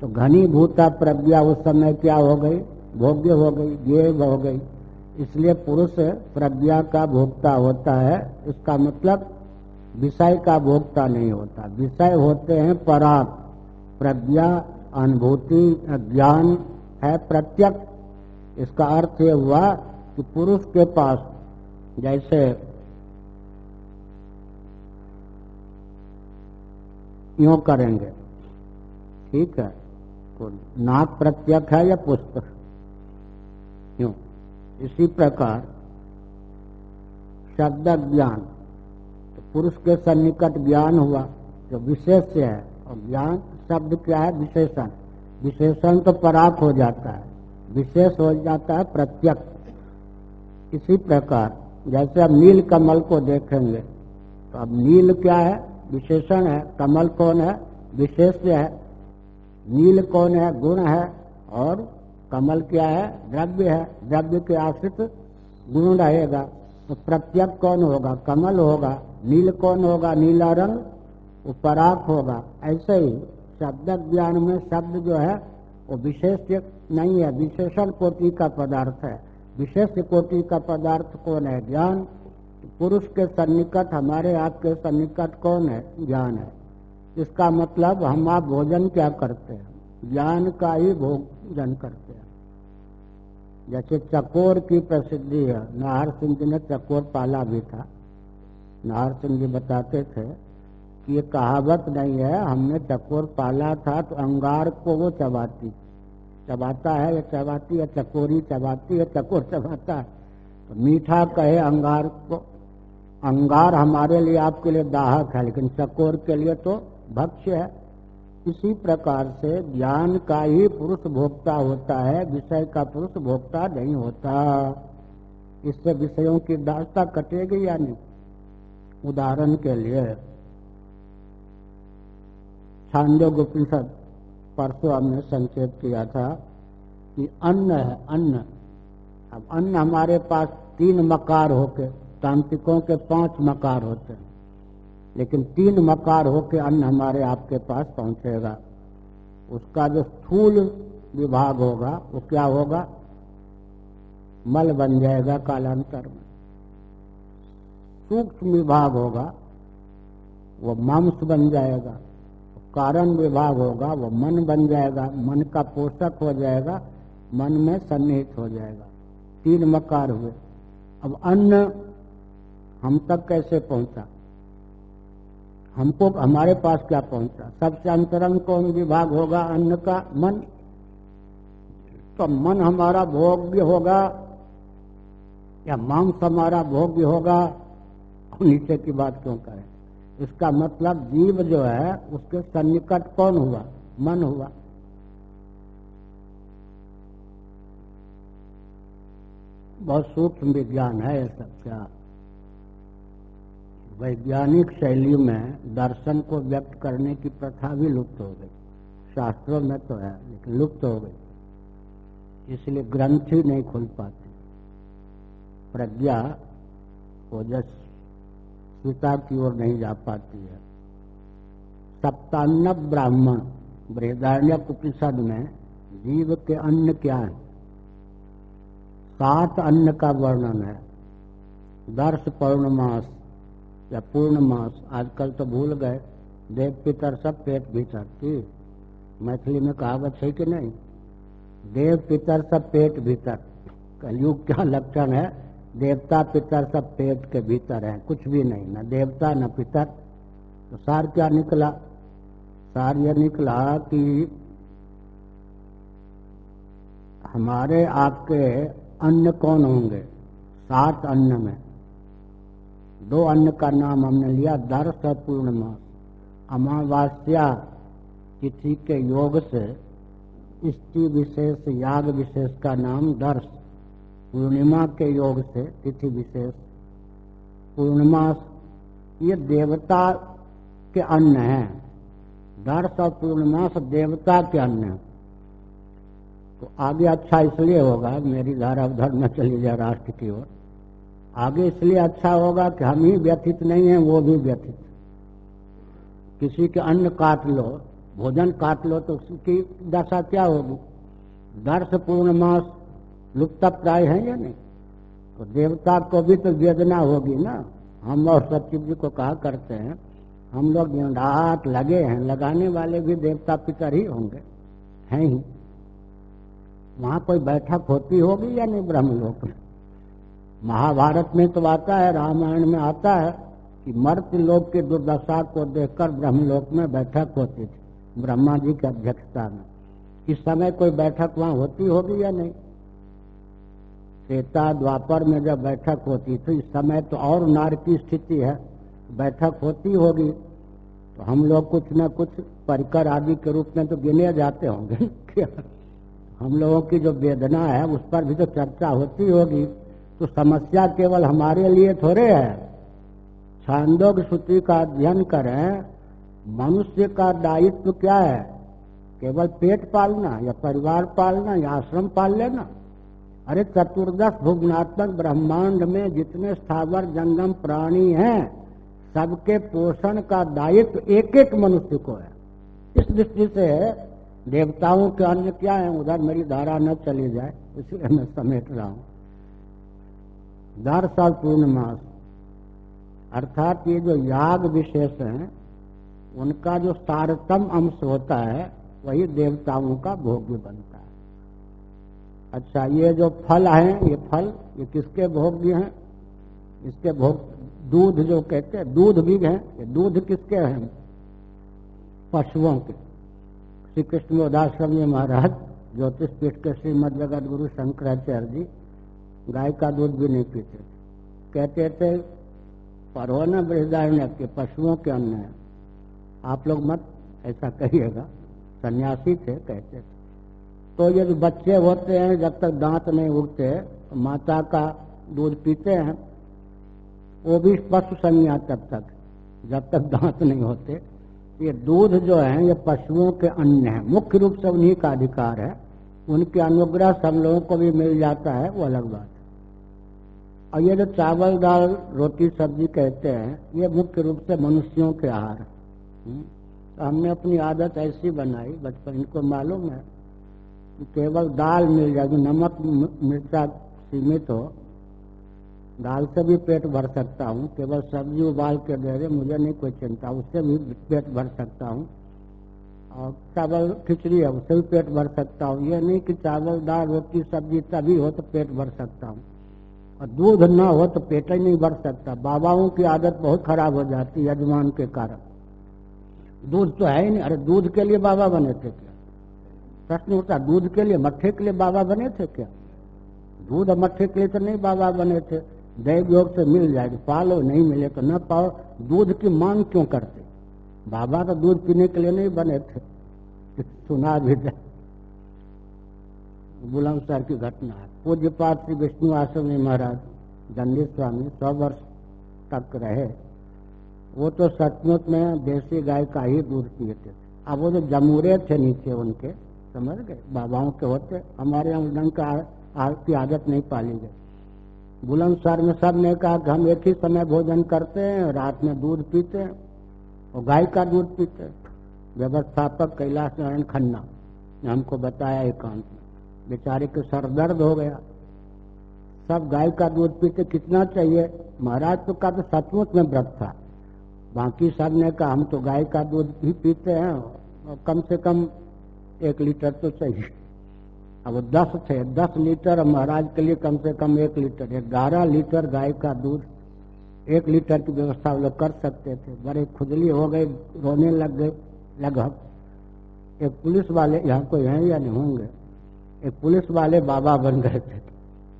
तो घनी घनीभूता प्रज्ञा उस समय क्या हो गई? भोग्य हो गई ज्ञेय हो गई। इसलिए पुरुष प्रज्ञा का भोक्ता होता है। इसका मतलब विषय का भोक्ता नहीं होता। विषय होते हैं पराग प्रज्ञा, अनुभूति, ज्ञान है प्रत्यक्ष। इसका अर्थ ये हुआ कि पुरुष के पास जैसे यो करेंगे। ठीक है? तो नाक प्रत्यक है या पुस्तक क्यों इसी प्रकार शब्द ज्ञान। तो पुरुष के सन्निकट ज्ञान हुआ, जो विशेष है, और ज्ञान शब्द क्या है? विशेषण। विशेषण तो पराक हो जाता है। विशेष हो जाता है प्रत्यक्ष। इसी प्रकार, जैसे अब नील कमल को देखेंगे तो अब नील क्या है? विशेषण है, कमल कौन है विशेष है, नील कौन है, गुण है, और कमल क्या है, द्रव्य है, द्रव्य के आश्रित गुण रहेगा। तो प्रत्यक कौन होगा, कमल होगा, नील कौन होगा, नीला रंग उपराग होगा। ऐसे ही शब्द ज्ञान में शब्द जो है, वो विशेष नहीं है, विशेषण कोटि का पदार्थ है। विशेष कोटि का पदार्थ कौन है? ज्ञान। पुरुष के सन्निकट, हमारे आपके सन्निकट कौन है? ज्ञान है। इसका मतलब हम आप भोजन क्या करते हैं? ज्ञान का ही भोजन करते हैं। जैसे चकोर की प्रसिद्धि है। नाहर सिंह जी ने चकोर पाला भी था। नाहर सिंह जी बताते थे कि ये कहावत नहीं है, हमने चकोर पाला था तो अंगार को वो चबाती। चबाता है या चबाती है? चकोरी चबाती है, चकोर चबाता है। तो मीठा कहे अंगार को। अंगार हमारे लिए आपके लिए दाहक है, लेकिन चकोर के लिए तो भक्ष्य है। इसी प्रकार से ज्ञान का ही पुरुष भोक्ता होता है, विषय का पुरुष भोक्ता नहीं होता। इससे विषयों की दास्ता कटेगी या नहीं? उदाहरण के लिए, छांदो गुपनिषद परसों हमने संकेत किया था कि अन्न है, अन्न। अब अन्न हमारे पास तीन मकार होके तांत्रिकों के पाँच मकार होते हैं। लेकिन तीन मकार होके अन्न हमारे आपके पास पहुंचेगा। उसका जो स्थूल विभाग होगा, वो क्या होगा? मल बन जाएगा कालांतर में। सूक्ष्म विभाग होगा, वो मांस बन जाएगा। कारण विभाग होगा, वो मन बन जाएगा। मन का पोषक हो जाएगा, मन में सन्निहित हो जाएगा। तीन मकार हुए। अब अन्न हम तक कैसे पहुँचा? हमको, हमारे पास क्या पहुँचा? सबसे अंतरंग कौन विभाग होगा? अन्न का मन? तो मन हमारा भोग्य होगा, या मांस हमारा भोग्य होगा? नीचे की बात क्यों करें? इसका मतलब जीव जो है, उसके सन्निकट कौन हुआ? मन हुआ। बहुत सूक्ष्म विज्ञान है ये सब, क्या? वैज्ञानिक शैली में दर्शन को व्यक्त करने की प्रथा भी लुप्त हो गई। शास्त्रों में तो है, लेकिन लुप्त हो गई। इसलिए ग्रंथ ही नहीं खुल पाती। प्रज्ञा ओजस्विता की ओर नहीं जा पाती है। सप्तान्न ब्राह्मण, बृहदारण्य उपनिषद में जीव के अन्न क्या है? सात अन्न का वर्णन है। दर्श पौर्णमास या पूर्णमास आजकल तो भूल गए। देव पितर सब पेट भीतर की। मैथिली में कहावत है कि नहीं? देव पितर सब पेट भीतर। कलयुग क्या लक्षण है। देवता पितर सब पेट के भीतर है। कुछ भी नहीं, न देवता, न पितर। तो सार क्या निकला? सार यह निकला कि हमारे आपके अन्न कौन होंगे? सात अन्न में। दो अन्न का नाम हमने लिया दर्श और पूर्णमास अमावास्या तिथि के योग से स्त्री विशेष, याग विशेष का नाम दर्श। पूर्णिमा के योग से तिथि विशेष। पूर्णमास ये देवता के अन्न है। दर्श और पूर्णमास देवता के अन्न है। तो आगे अच्छा इसलिए होगा, मेरी धारा उधर न चली जाए, राष्ट्र की ओर। आगे इसलिए अच्छा होगा कि हम ही व्यथित नहीं है, वो भी व्यथित। किसी के अन्न काट लो, भोजन काट लो तो उसकी दशा क्या होगी? दर्श पूर्णमास लुप्त प्राय है या नहीं? तो देवता को भी तो वेदना होगी ना। हम और सचिव जी को कहा करते हैं, हम लोग रात लगे हैं, लगाने वाले भी देवता पितर ही होंगे, हैं ही। वहाँ कोई बैठक होती होगी या नहीं ब्रह्मलोक में? महाभारत में तो आता है, रामायण में आता है कि मर्त लोग की दुर्दशा को देखकर ब्रह्मलोक में बैठक होती थी। ब्रह्मा जी की अध्यक्षता में। इस समय कोई बैठक वहाँ होती होगी या नहीं? श्वेता द्वापर में जब बैठक होती थी, इस समय तो और नार की स्थिति है। बैठक होती होगी तो हम लोग कुछ न कुछ परिकर आदि के रूप में तो गिने जाते होंगे। हम लोगों की जो वेदना है, उस पर भी तो चर्चा होती होगी। तो समस्या केवल हमारे लिए थोड़े है। छांदोग श्रुति का अध्ययन करें, मनुष्य का दायित्व क्या है? केवल पेट पालना या परिवार पालना या आश्रम पाल लेना? अरे चतुर्दश भुवनात्मक ब्रह्मांड में जितने स्थावर जंगम प्राणी हैं, सबके पोषण का दायित्व एक एक मनुष्य को है। इस दृष्टि से देवताओं के अन्य क्या है? उधर मेरी धारा न चली जाए, इसलिए मैं समेट रहा हूँ। दर साल पूर्णमास अर्थात ये जो याग विशेष हैं, उनका जो सारतम अंश होता है, वही देवताओं का भोग्य बनता है। अच्छा ये जो फल हैं, ये फल, ये किसके भोग्य हैं? इसके भोग, दूध जो कहते हैं, दूध भी है, ये दूध किसके हैं? पशुओं के। श्री कृष्ण उदाश्रम महाराज ज्योतिष पीठ के श्रीमद जगत गुरु शंकराचार्य जी गाय का दूध भी नहीं पीते थे। कहते थे पढ़ो न बृहदारण्य के पशुओं के अन्न है। आप लोग मत ऐसा कहिएगा। सन्यासी थे, कहते थे। तो ये जो बच्चे होते हैं, जब तक दांत नहीं उगते माता का दूध पीते हैं, वो भी पशु संज्ञा तब तक, जब तक दांत नहीं होते। ये दूध जो है, ये पशुओं के अन्न है। मुख्य रूप से उन्हीं का अधिकार है। उनके अनुग्रह सब लोगों को भी मिल जाता है, वो अलग बात। और ये जो चावल दाल रोटी सब्ज़ी कहते हैं ये मुख्य रूप से मनुष्यों के आहार हम्म, तो हमने अपनी आदत ऐसी बनाई बचपन इनको मालूम है कि केवल दाल मिल जाएगी नमक मिर्चा सीमित हो दाल से भी पेट भर सकता हूँ केवल सब्ज़ी उबाल के दे रहे मुझे नहीं कोई चिंता उससे भी पेट भर सकता हूँ और चावल खिचड़ी है उससे भी पेट भर सकता हूँ। ये नहीं कि चावल दाल रोटी सब्ज़ी तभी हो तो पेट भर सकता हूँ। और दूध न हो तो पेट ही नहीं भर सकता। बाबाओं की आदत बहुत खराब हो जाती है यजमान के कारण। दूध तो है ही नहीं। अरे दूध के लिए बाबा बने थे क्या? प्रश्न होता दूध के लिए मट्ठे के लिए बाबा बने थे क्या? दूध और मट्ठे के लिए तो नहीं बाबा बने थे। दैव योग से मिल जाएगी। पालो, नहीं मिले तो न पाओ। दूध की मांग क्यों करते? बाबा तो दूध पीने के लिए नहीं बने थे। सुना भी दे बुलंदसर की घटना है। पूज्य पाठ श्री विष्णु आश्रम महाराज, दंडी स्वामी, सौ वर्ष तक रहे। वो तो सचमुच में देसी गाय का ही दूध पिए थे। अब वो जो जमूरे थे नीचे उनके, समझ गए? बाबाओं के होते। हमारे यहाँ उड़न का की आदत नहीं पाली गई। बुलंदसर में सबने कहा कि हम एक ही समय भोजन करते हैं, रात में दूध पीते हैं और गाय का दूध पीते व्यवस्थापक कैलाश नारायण खन्ना ने हमको बताया एकांत में। बेचारे के सर दर्द हो गया। सब गाय का दूध पीते कितना चाहिए? महाराज तो का तो सचमुच में व्रत था। बाकी सबने कहा, हम तो गाय का दूध भी पीते हैं, और कम से कम एक लीटर तो चाहिए। अब दस थे, दस लीटर महाराज के लिए कम से कम एक लीटर ग्यारह लीटर गाय का दूध, एक लीटर की व्यवस्था वो लोग कर सकते थे। बड़े खुजली हो गए, रोने लग गए, लगभग। एक पुलिस वाले, यहाँ कोई हैं या नहीं होंगे? एक पुलिस वाले बाबा बन गए थे।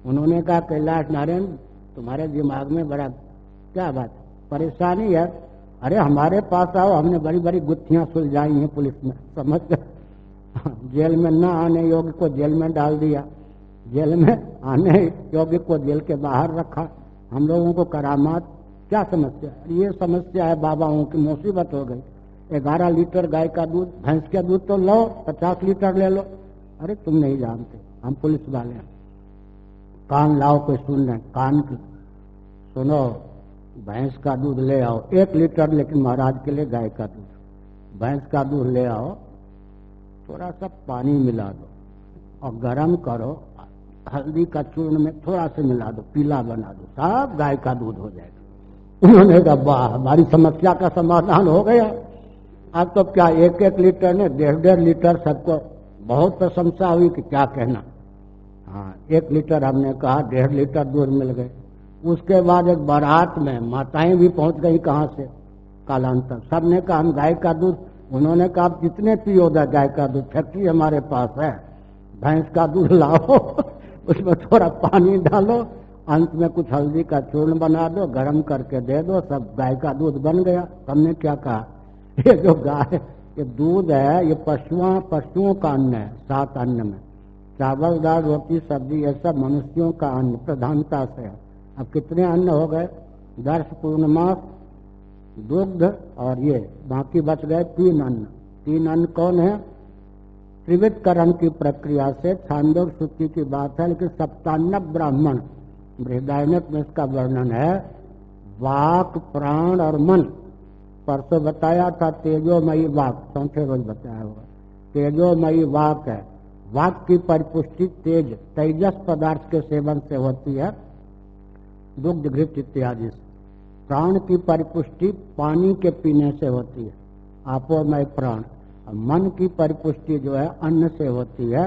उन्होंने कहा, कैलाश नारायण, तुम्हारे दिमाग में बड़ा क्या बात परेशानी है। अरे, हमारे पास आओ, हमने बड़ी बड़ी गुत्थियाँ सुलझाई हैं पुलिस में, समझ जेल में न आने योग्य को जेल में डाल दिया। जेल में आने योग्य को जेल के बाहर रखा। हम लोगों को करामात, क्या समस्या ये समस्या है बाबाओं की, मुसीबत हो गई। ग्यारह लीटर गाय का दूध, भैंस का दूध तो लो, पचास लीटर ले लो। अरे तुम नहीं जानते, हम पुलिस वाले हैं। कान लाओ कोई सुन रहे कान की। सुनो, भैंस का दूध ले आओ, एक लीटर, लेकिन महाराज के लिए गाय का दूध। भैंस का दूध ले आओ, थोड़ा सा पानी मिला दो, और गरम करो, हल्दी का चूर्ण में थोड़ा सा मिला दो, पीला बना दो, सब गाय का दूध हो जाएगा। उन्होंने कहा, वाह, हमारी समस्या का समाधान हो गया। अब तो क्या एक एक लीटर ने डेढ़ डेढ़ लीटर सबको बहुत प्रशंसा हुई कि क्या कहना। हाँ एक लीटर हमने कहा, डेढ़ लीटर दूध मिल गए। उसके बाद एक बारात में माताएँ भी पहुँच गई कहाँ से? कालांतर। सबने कहा, हम गाय का दूध। उन्होंने कहा, आप जितने पियो गाय का दूध, फैक्ट्री हमारे पास है। भैंस का दूध लाओ, उसमें थोड़ा पानी डालो, अंत में कुछ हल्दी का चूर्ण बना दो, गरम करके दे दो, सब गाय का दूध बन गया। हमने क्या कहा? ये जो गाय ये दूध है, ये पशुओं पशुओं का अन्न है, सात अन्न में। चावल, दाल, रोटी, सब्ज़ी, ये सब मनुष्यों का अन्न, प्रधानता से है। अब कितने अन्न हो गए? दर्श पूर्णमास दुग्ध और ये। बाकी बच गए तीन अन्न। तीन अन्न कौन है? त्रिविध करण की प्रक्रिया से छांदोग सूची की बात है, लेकिन सप्तान्न ब्राह्मण। बृहदायनक में इसका वर्णन है, वाक, प्राण और मन। परसों बताया था तेजोमयी वाक, चौथे रोज बताया होगा तेजोमयी वाक है। वाक की परिपुष्टि तेज, तेजस पदार्थ के सेवन से होती है। दुग्ध, घृत इत्यादि से। प्राण की परिपुष्टि पानी के पीने से होती है। आपोमय प्राण। मन की परिपुष्टि जो है, अन्न से होती है।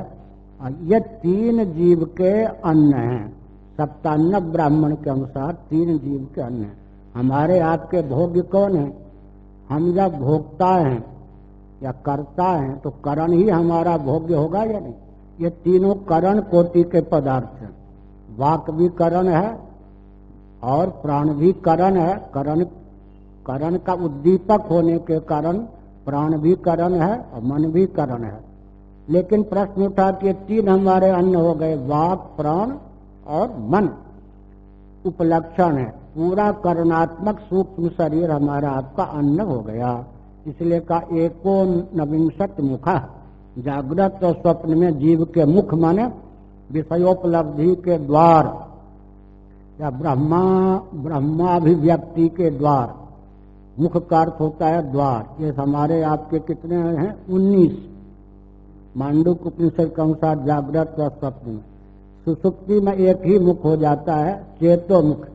ये तीन जीव के अन्न हैं। सप्तान्न ब्राह्मण के अनुसार तीन जीव के अन्न हैं। हमारे आपके भोग्य कौन है? हम जब भोगता है या करता है तो करण ही हमारा भोग्य होगा या नहीं? ये तीनों करण कोटि के पदार्थ हैं। वाक भी करण है और प्राण भी करण है। करण करण का उद्दीपक होने के कारण प्राण भी करण है और मन भी करण है। लेकिन प्रश्न उठा कि तीन हमारे अन्न हो गए, वाक, प्राण और मन। उपलक्षण है। पूरा करणात्मक सूक्ष्म शरीर हमारा आपका अन्न हो गया। इसलिए का एको नविंशत मुखा, जागृत और स्वप्न में जीव के मुख माने विषयोपलब्धि के द्वार, या ब्रह्मा, ब्रह्माभिव्यक्ति के द्वार। मुख का अर्थ होता है द्वार। ये हमारे आपके कितने हैं? उन्नीस। मांडू उपनिषद के अनुसार जागृत और स्वप्न। सुसुप्ति में एक ही मुख हो जाता है, चेतो मुख।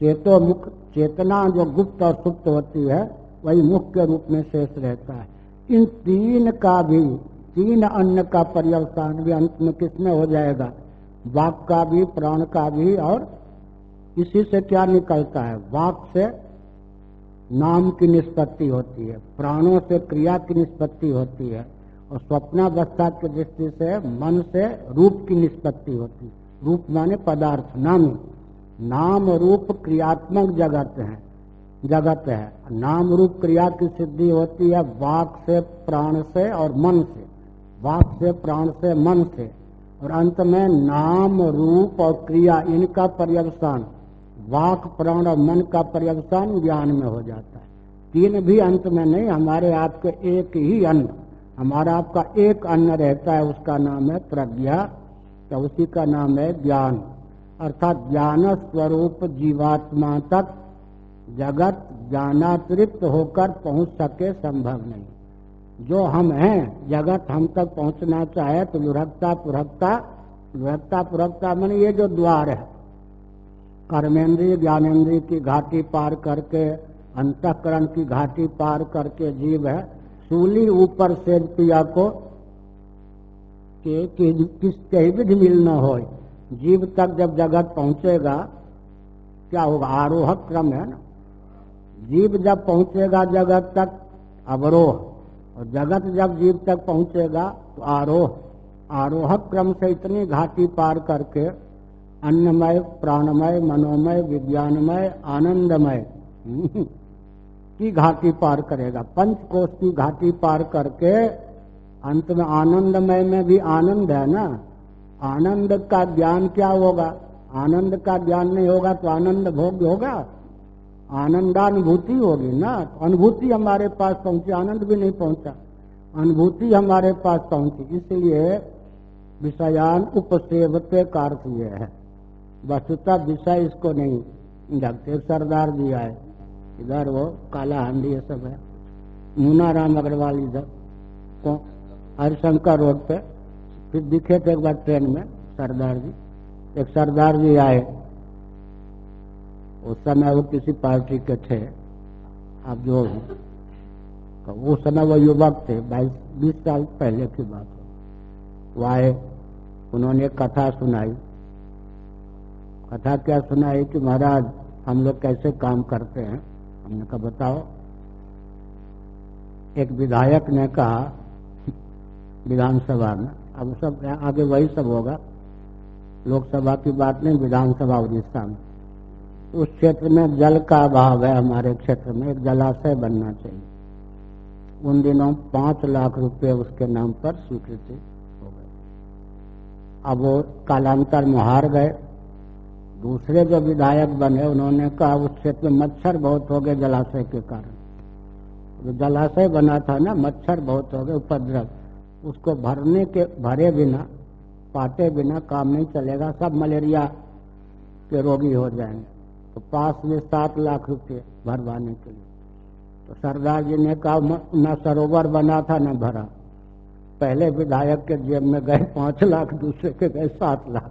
चेतो मुख, चेतना जो गुप्त और सुप्त होती है, वही मुख के रूप में शेष रहता है। इन तीन का भी, तीन अन्न का पर्यवसान भी अंत में किसमें हो जाएगा? वाक का भी, प्राण का भी, और इसी से क्या निकलता है? वाक से नाम की निष्पत्ति होती है, प्राणों से क्रिया की निष्पत्ति होती है, और स्वप्नावस्था की दृष्टि से मन से रूप की निष्पत्ति होती है। रूप माने पदार्थ, नाम। नाम रूप क्रियात्मक जगत है जगत है। नाम रूप क्रिया की सिद्धि होती है वाक से, प्राण से और मन से। वाक से, प्राण से, मन से। और अंत में नाम रूप और क्रिया, इनका पर्यवसान। वाक, प्राण और मन का पर्यवसान ज्ञान में हो जाता है। तीन भी अंत में नहीं, हमारे आपके एक ही अन्न हमारा आपका एक अन्न रहता है, उसका नाम है प्रज्ञा। तो उसी का नाम है ज्ञान। अर्थात ज्ञान स्वरूप जीवात्मा तक जगत ज्ञानातिरिक्त होकर पहुँच सके संभव नहीं। जो हम हैं जगत हम तक पहुँचना चाहे तो विरक्ता पुरक्ता विरक्ता पुरक्ता मन ये जो द्वार है। कर्मेंद्रीय ज्ञानेन्द्रीय की घाटी पार करके अंतकरण की घाटी पार करके जीव है सूली ऊपर से पिया को कि, कि, किस कहीं विधि मिलना हो जीव तक जब जगत पहुंचेगा, क्या होगा? आरोहक क्रम है ना। जीव जब पहुंचेगा जगत तक, अवरोह। और जगत जब जीव तक पहुंचेगा तो आरोह। आरोहक क्रम से इतनी घाटी पार करके, अन्नमय, प्राणमय, मनोमय, विज्ञानमय, आनंदमय, की घाटी पार करेगा। पंच कोष की घाटी पार करके, अंत में आनंदमय में भी आनंद है ना। आनंद का ज्ञान क्या होगा? आनंद का ज्ञान नहीं होगा तो आनंद भोग होगा। आनंदानुभूति होगी ना? तो अनुभूति हमारे पास पहुँची, आनंद भी नहीं पहुँचा। अनुभूति हमारे पास पहुँची, इसलिए विषयान उपसेवते का अर्थ यह है। वस्तुता विषय इसको नहीं। जगते सरदार जी आए, इधर वो काला हांडी ये सब है। मुना राम अग्रवाल इधर हरिशंकर रोड पे। फिर दिखे थे एक बार ट्रेन में, सरदार जी। एक सरदार जी आए। उस समय वो किसी पार्टी के थे। आप जो तो समय वो युवक थे, बाईस, बीस साल पहले की बात है। वो आए, उन्होंने कथा सुनाई। कथा क्या सुनाई कि महाराज, हम लोग कैसे काम करते हैं? हमने कहा, बताओ। एक विधायक ने कहा, विधानसभा में अब सब, आगे वही सब होगा। लोकसभा की बात नहीं, विधानसभा उड़ीसा में उस क्षेत्र में जल का अभाव है हमारे क्षेत्र में, एक जलाशय बनना चाहिए। उन दिनों पाँच लाख रुपए उसके नाम पर स्वीकृति हो गए। अब वो कालांतर में हार गए। दूसरे जो विधायक बने, उन्होंने कहा उस क्षेत्र में मच्छर बहुत हो गए जलाशय के कारण। जो जलाशय बना था ना, मच्छर बहुत हो गए, उपद्रव। उसको भरने के, भरे बिना, पाते बिना काम नहीं चलेगा, सब मलेरिया के रोगी हो जाएँगे। तो पास में सात लाख रुपये भरवाने के लिए। तो सरदार जी ने कहा न सरोवर बना था, न भरा। पहले विधायक के जेब में गए, पाँच लाख, दूसरे के गए, सात लाख।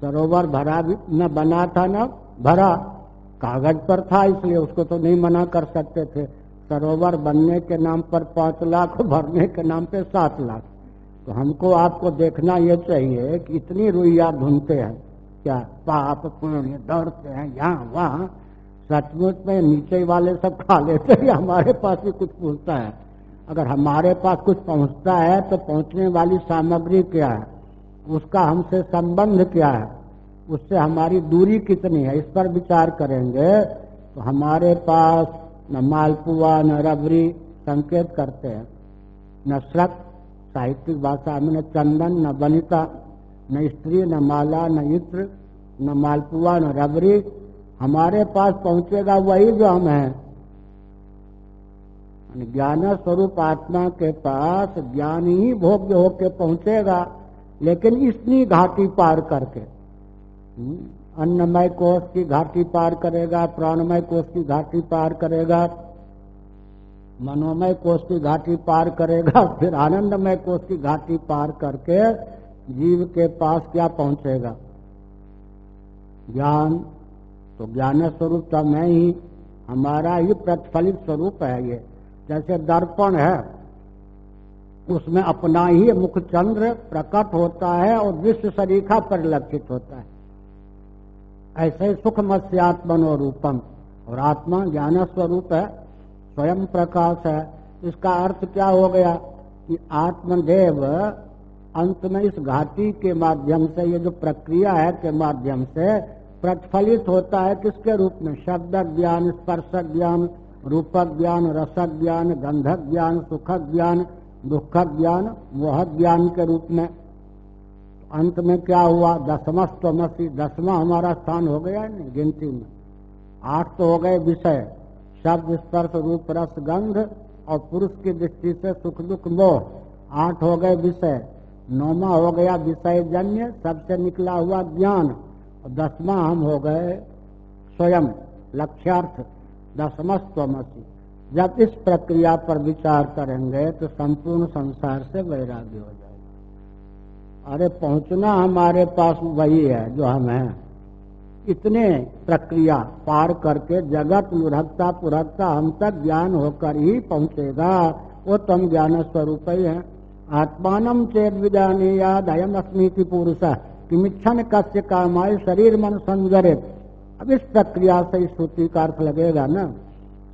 सरोवर भरा भी, न बना था, न भरा। कागज़ पर था, इसलिए उसको तो नहीं मना कर सकते थे। सरोवर बनने के नाम पर पाँच लाख, भरने के नाम पे सात लाख। तो हमको आपको देखना ये चाहिए कि इतनी रुइया ढूंढते हैं। क्या पाप, पुण्य दौड़ते हैं, यहाँ, वहाँ। सचमुच में नीचे वाले सब खा लेते हैं, हमारे पास भी कुछ पहुँचता है। अगर हमारे पास कुछ पहुँचता है तो पहुँचने वाली सामग्री क्या है? उसका हमसे संबंध क्या है? उससे हमारी दूरी कितनी है? इस पर विचार करेंगे। तो हमारे पास न मालपुआ न रबरी संकेत करते हैं। न श्रक साहित्यिक भाषा में न चंदन न बनिता न स्त्री न माला न इत्र न मालपुआ न रबरी। हमारे पास पहुंचेगा वही जो हम हैं। ज्ञान स्वरूप आत्मा के पास ज्ञान ही भोग्य होके पहुंचेगा लेकिन इतनी घाटी पार करके। हम्म, अन्नमय कोष की घाटी पार करेगा, प्राणमय कोष की घाटी पार करेगा, मनोमय कोष की घाटी पार करेगा, फिर आनंदमय कोष की घाटी पार करके जीव के पास क्या पहुंचेगा? ज्ञान। तो ज्ञान स्वरूप तो मैं ही, हमारा ही प्रतिफलित स्वरूप है ये। जैसे दर्पण है, उसमें अपना ही मुख चंद्र प्रकट होता है और विश्व सरीखा परिलक्षित होता है। ऐसे सुख मत्स्यात्मनो रूपम। और आत्मा ज्ञान स्वरूप है, स्वयं प्रकाश है। इसका अर्थ क्या हो गया कि आत्मदेव अंत में इस घाटी के माध्यम से, ये जो प्रक्रिया है के माध्यम से प्रतिफलित होता है किसके रूप में? शब्द ज्ञान, स्पर्श ज्ञान, रूपक ज्ञान, रसक ज्ञान, गंधक ज्ञान, सुखक ज्ञान, दुखक ज्ञान, मोहक ज्ञान के रूप में। अंत में क्या हुआ? दसमस्तमसी दसवा हमारा स्थान हो गया नहीं, गिनती में। आठ तो हो गए विषय। शब्द, स्पर्श, रूप, रस, गंध और पुरुष की दृष्टि से सुख, दुख, मोह। आठ हो गए विषय। नौमा हो गया विषय जन्य सबसे निकला हुआ ज्ञान। और दसवा हम हो गए स्वयं, लक्ष्यार्थ। दसमस्वमसी जब इस प्रक्रिया पर विचार करेंगे तो संपूर्ण संसार से वैराग्य हो जाएगा। अरे पहुँचना हमारे पास वही है जो हम हैं। इतने प्रक्रिया पार करके जगत मुरहकता पुरहकता हम तक ज्ञान होकर ही पहुंचेगा, वो तम ज्ञान स्वरूप ही है। आत्मान चेत विजानी याद अयम अस्मीति पुरुष। किमिच्छन कस्य कामाय शरीर मन संजरित अब इस प्रक्रिया से इस श्रुति का अर्थ लगेगा ना।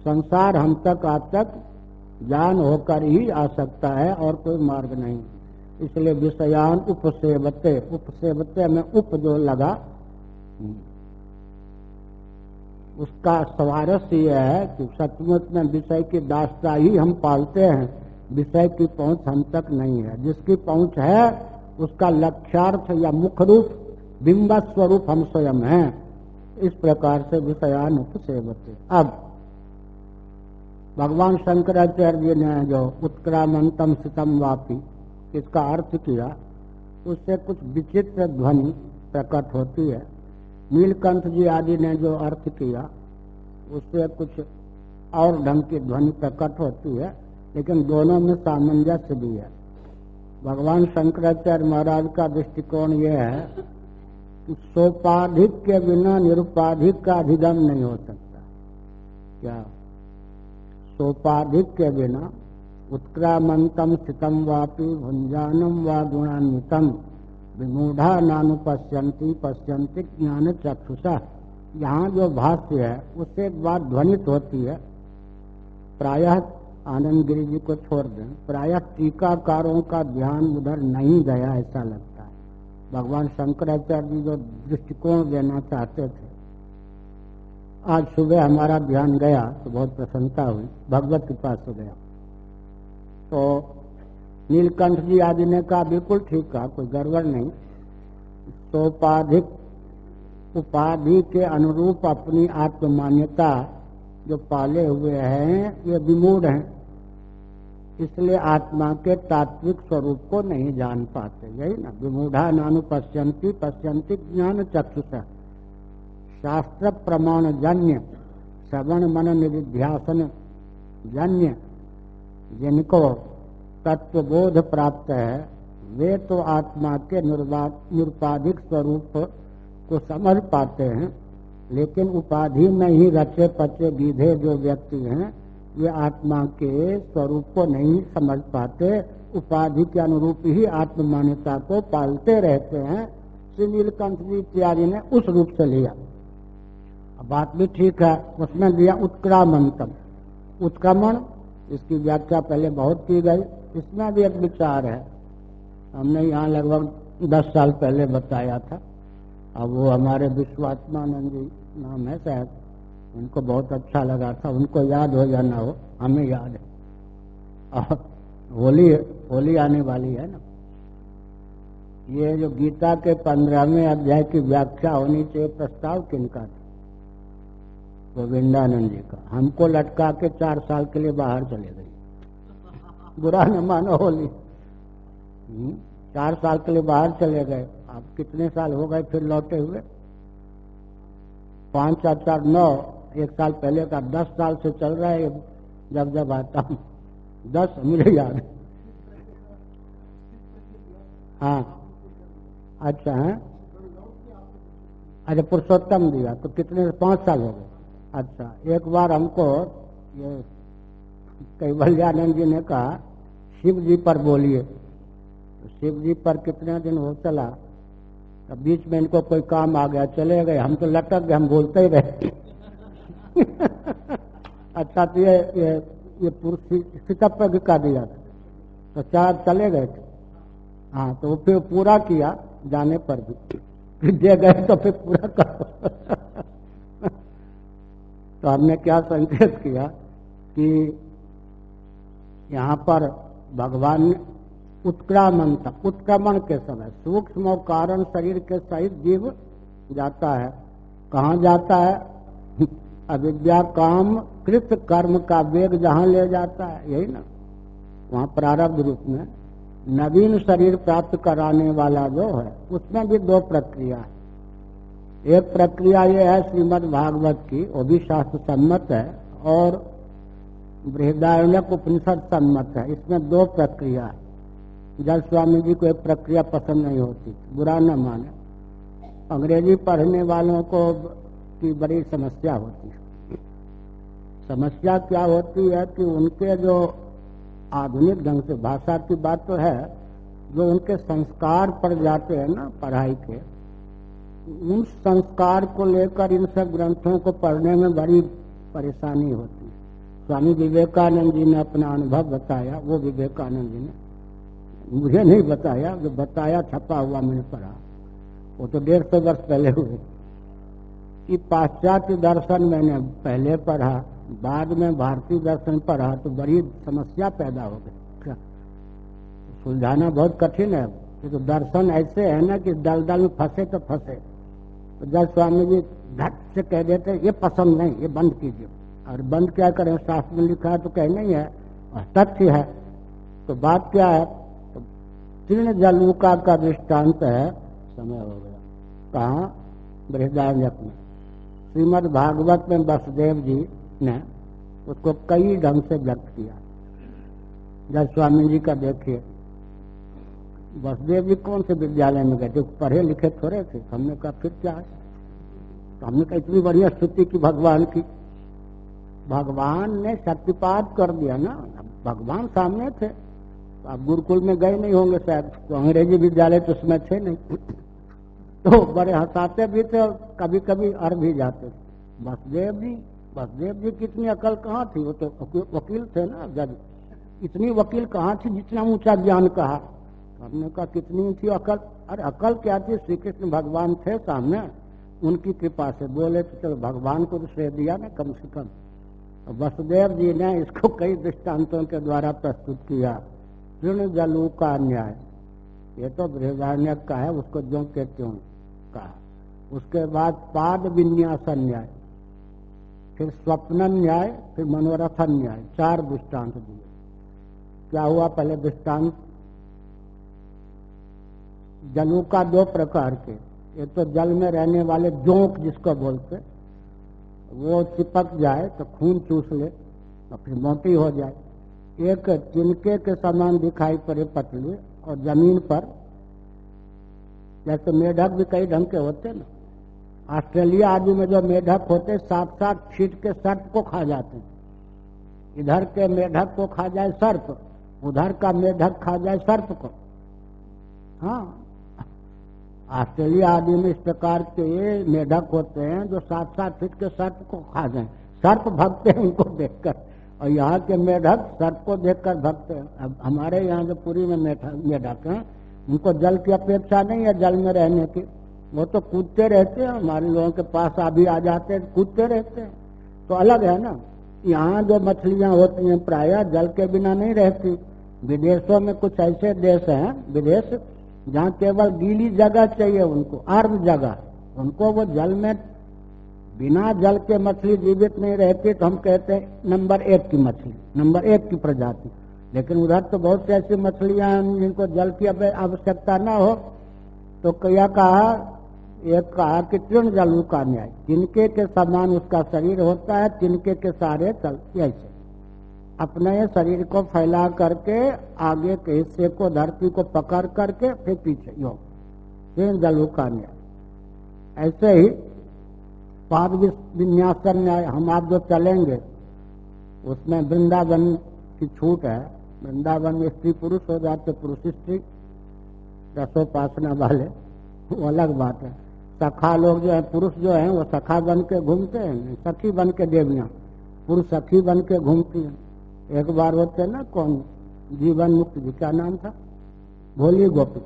संसार हम तक आज तक ज्ञान होकर ही आ सकता है और कोई मार्ग नहीं। इसलिए विषयान उपसेवते उपसेवते में उप जो लगा, उसका स्वारस्य यह है कि सचमुच में विषय की दास्ता ही हम पालते हैं, विषय की पहुँच हम तक नहीं है। जिसकी पहुँच है, उसका लक्ष्यार्थ या मुख्य रूप, बिंब स्वरूप हम स्वयं हैं। इस प्रकार से विषयान उपसेवते। अब, भगवान शंकराचार्य ने जो उत्क्रामंतम सितम वापी इसका अर्थ किया, उससे कुछ विचित्र ध्वनि प्रकट होती है। नीलकंठ जी आदि ने जो अर्थ किया, उससे कुछ और ढंग की ध्वनि प्रकट होती है, लेकिन दोनों में सामंजस्य भी है। भगवान शंकराचार्य महाराज का दृष्टिकोण यह है कि सोपाधिक के बिना निरुपाधिक का अधिगम नहीं हो सकता। क्या? सोपाधिक के बिना उत्क्रामंतम स्थितम वापि भुंजानम व गुणान्वितम विमूढ़ा नानुपश्यंती पश्यंती ज्ञान चक्षुषा यहाँ जो भाष्य है, उससे एक बात ध्वनित होती है। प्रायः आनंद गिरी जी को छोड़ दें, प्रायः टीकाकारों का ध्यान उधर नहीं गया, ऐसा लगता है। भगवान शंकराचार्य जी जो दृष्टिकोण देना चाहते थे, आज सुबह हमारा ध्यान गया तो बहुत प्रसन्नता हुई। भगवत कृपा हो गया। तो नीलकंठ जी आदि ने कहा, बिल्कुल ठीक कहा, कोई गड़बड़ नहीं। सोपाधिक उपाधि के अनुरूप अपनी आत्म मान्यता जो पाले हुए हैं ये विमूढ़ हैं। इसलिए आत्मा के तात्विक स्वरूप को नहीं जान पाते। यही ना, विमूढ़ा नानु पश्यंती पश्यंती ज्ञान चक्षुष। शास्त्र प्रमाण जन्य, श्रवण मन निधिध्यासन जन्य। जिनको तत्व बोध प्राप्त है, वे तो आत्मा के निरुपाधिक स्वरूप को समझ पाते हैं, लेकिन उपाधि में ही रचे पचे गीधे जो व्यक्ति हैं, वे आत्मा के स्वरूप को नहीं समझ पाते, उपाधि के अनुरूप ही आत्म मान्यता को पालते रहते हैं। श्री नीलकंठ जी इत्यादि ने उस रूप से लिया। बात भी ठीक है, उसमें दिया उत्क्रामंतम। उत्क्रमण इसकी व्याख्या पहले बहुत की गई। इसमें भी एक विचार है। हमने यहाँ लगभग दस साल पहले बताया था। अब वो हमारे विश्वात्मानंद जी नाम है शायद। उनको बहुत अच्छा लगा था। उनको याद हो या ना हो, हमें याद है। होली होली आने वाली है ना। ये जो गीता के पंद्रहवें अध्याय की व्याख्या होनी चाहिए, प्रस्ताव किनका था? गोविंदानंद जी का। हमको लटका के चार साल के लिए बाहर चले गए। बुरा न मानो होली। हम्म, चार साल के लिए बाहर चले गए। आप कितने साल हो गए फिर लौटे हुए? पाँच चार चार नौ एक साल पहले का। दस साल से चल रहा है। जब जब आता हूँ। दस मुझे याद हाँ। अच्छा है? अच्छा पुरुषोत्तम दिया तो कितने पाँच साल हो गए? अच्छा एक बार हमको ये कैवल्यानंद जी ने कहा शिव जी पर बोलिए। तो शिव जी पर कितने दिन हो चला तो बीच में इनको कोई काम आ गया चले गए। हम तो लटक गए हम बोलते ही रहे। अच्छा तो ये ये, ये पुरुष पर गिका दिया। तो चार चले गए थे। हाँ तो फिर पूरा किया जाने पर भी। दे गए तो फिर पूरा करो। तो हमने क्या संकेत किया कि यहाँ पर भगवान ने उत्क्रमण था। उत्क्रमण के समय सूक्ष्म कारण शरीर के सहित जीव जाता है। कहा जाता है? अविद्या काम, कृत कर्म का वेग जहाँ ले जाता है, यही ना। वहाँ प्रारब्ध रूप में नवीन शरीर प्राप्त कराने वाला जो है, उसमें भी दो प्रक्रिया है। एक प्रक्रिया ये है श्रीमद भागवत की, वो भी शास्त्र सम्मत है, और बृहदारण्यक उपनिषद सम्मत है। इसमें दो प्रक्रिया है। जल स्वामी जी को एक प्रक्रिया पसंद नहीं होती, बुरा न माने। अंग्रेज़ी पढ़ने वालों को की बड़ी समस्या होती है। समस्या क्या होती है कि उनके जो आधुनिक ढंग से भाषा की बात तो है, जो उनके संस्कार पर जाते हैं ना, पढ़ाई के उन संस्कार को लेकर इन सब ग्रंथों को पढ़ने में बड़ी परेशानी होती है। स्वामी विवेकानंद जी ने अपना अनुभव बताया, वो विवेकानंद जी ने मुझे नहीं बताया, जो बताया छपा हुआ मैंने पढ़ा वो तो डेढ़ सौ वर्ष पहले हुए। कि पाश्चात्य दर्शन मैंने पहले पढ़ा, बाद में भारतीय दर्शन पढ़ा तो बड़ी समस्या पैदा हो गई। सुलझाना बहुत कठिन है तो दर्शन ऐसे है ना कि दलदल में फंसे तो फंसे। तो जब स्वामी जी घट से कह देते, ये पसंद नहीं, ये बंद कीजिए। और बंद क्या करें? शास्त्र में लिखा है तो कह नहीं है, और तथ्य है। तो बात क्या है? तो तीर्ण जलूका का दृष्टांत है। समय हो गया। कहा? बृहदारण्यक में। श्रीमद भागवत में वसुदेव जी ने उसको कई ढंग से व्यक्त किया। जब स्वामी जी का देखिए। वसुदेव जी कौन से विद्यालय में गए? थे पढ़े लिखे थोड़े थे। हमने कहा, फिर क्या तो हमने कहा, इतनी बढ़िया स्थिति की भगवान की। भगवान ने शक्तिपात कर दिया ना। भगवान सामने थे। तो आप गुरुकुल में गए नहीं होंगे शायद। तो अंग्रेज़ी विद्यालय तो उसमें थे नहीं। तो बड़े हंसाते भी थे और कभी कभी अर भी जाते थे। बसदेव जी बसदेव जी की इतनी अकल कहाँ थी? वो तो वकील थे ना जज। इतनी वकील कहाँ थी जितना ऊँचा ज्ञान कहा? हमने कहा, कितनी थी अकल? अरे, अकल क्या थी? श्री कृष्ण भगवान थे सामने। उनकी कृपा से बोले तो चलो, भगवान को तो श्रेय दिया ना कम से कम। वसुदेव जी ने इसको कई दृष्टांतों के द्वारा प्रस्तुत किया। ऋण जलू का न्याय। ये तो बृहदारण्य का है, उसको जो के त्यों कहा। उसके बाद पाद विन्यास न्याय। फिर स्वप्न न्याय, फिर मनोरथ न्याय। चार दृष्टांत दिए। क्या हुआ पहले दृष्टांत? जलू का दो प्रकार के। एक तो जल में रहने वाले जोंक जिसको बोलते वो चिपक जाए तो खून चूस ले और फिर मोटी हो जाए। एक चिनके के समान दिखाई पड़े पतली और ज़मीन पर। जैसे मेढक भी कई ढंग के होते ना। ऑस्ट्रेलिया आदि में जो मेढक होते सात सात फीट के सर्प को खा जाते इधर के मेढक को खा जाए सर्प, उधर का मेढक खा जाए सर्प को। हाँ ऑस्ट्रेलिया आदि में इस प्रकार के मेढक होते हैं जो सात सात फीट के सर्प को खा जाए। सर्प भगते हैं उनको देखकर। और यहाँ के मेढक सर्प को देखकर भगते हैं। अब हमारे यहाँ जो पूरी में मेढक हैं, उनको जल की अपेक्षा नहीं है जल में रहने की। वो तो कूदते रहते हैं, हमारे लोगों के पास अभी आ जाते हैं, कूदते रहते हैं। तो अलग है ना। यहाँ जो मछलियाँ होती हैं प्राय जल के बिना नहीं रहती। विदेशों में कुछ ऐसे देश हैं, विदेश जहाँ केवल गीली जगह चाहिए उनको अर्ध जगह। उनको वो जल में, बिना जल के मछली जीवित नहीं रहती तो हम कहते हैं नंबर एक की मछली, नंबर एक की प्रजाति। लेकिन उधर तो बहुत सी ऐसी मछलियाँ हैं, जिनको जल की आवश्यकता न हो। तो क्या कहा, एक कहा कि तृण जलू का न्याय। तिनके के समान उसका शरीर होता है, तिनके के सारे चल ऐसे अपने शरीर को फैला करके, आगे के हिस्से को, धरती को पकड़ करके, फिर पीछे, यो फिर जलू का न्याय ऐसे ही पाद विन्यासन न्याय, हम आप जो चलेंगे, उसमें वृंदावन की छूट है। वृंदावन में स्त्री पुरुष हो जाते, पुरुष स्त्री, रसोपासना वाले, वो अलग बात है। सखा लोग जो है, पुरुष जो है, वो सखा बन के घूमते हैं सखी बन के देवियाँ पुरुष सखी बन के घूमती हैं। एक बार होते ना कौन? जीवन मुक्त जी क्या नाम था। भोली गोपी।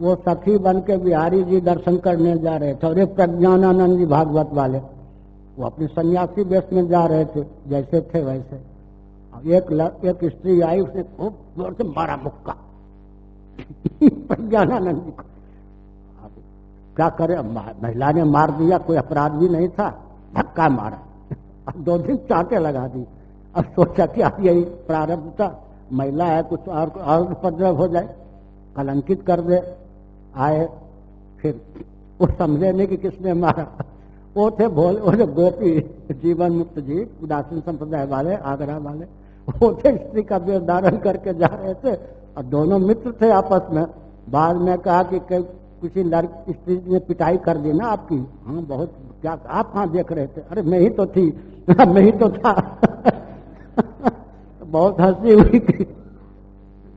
वो सखी बन के बिहारी जी दर्शन करने जा रहे थे और एक प्रज्ञानानंद जी भागवत वाले। वो अपनी सन्यासी वेश में जा रहे थे जैसे थे वैसे। एक ल, एक स्त्री आई उसने खूब ज़ोर से मारा मुक्का प्रज्ञानानंद जी को। क्या करे? महिला ने मार दिया कोई अपराध भी नहीं था। धक्का मारा। दो दिन चाटे लगा दी। अब सोचा कि अब यही प्रारंभ था। महिला है, कुछ और और उपद्रव हो जाए, कलंकित कर दे, आए, फिर वो समझे नहीं कि किसने मारा। वो थे भोले, वो जो गोपी, जीवन मुक्त जी, उदासीन संप्रदाय वाले, आगरा वाले, वो थे स्त्री का वेश धारण करके जा रहे थे, और दोनों मित्र थे आपस में। बाद में कहा कि किसी लड़की, स्त्री ने पिटाई कर दी ना आपकी। हाँ बहुत, क्या आप कहाँ देख रहे थे? अरे, मैं ही तो थी। मैं ही तो था। बहुत हँसी हुई थी।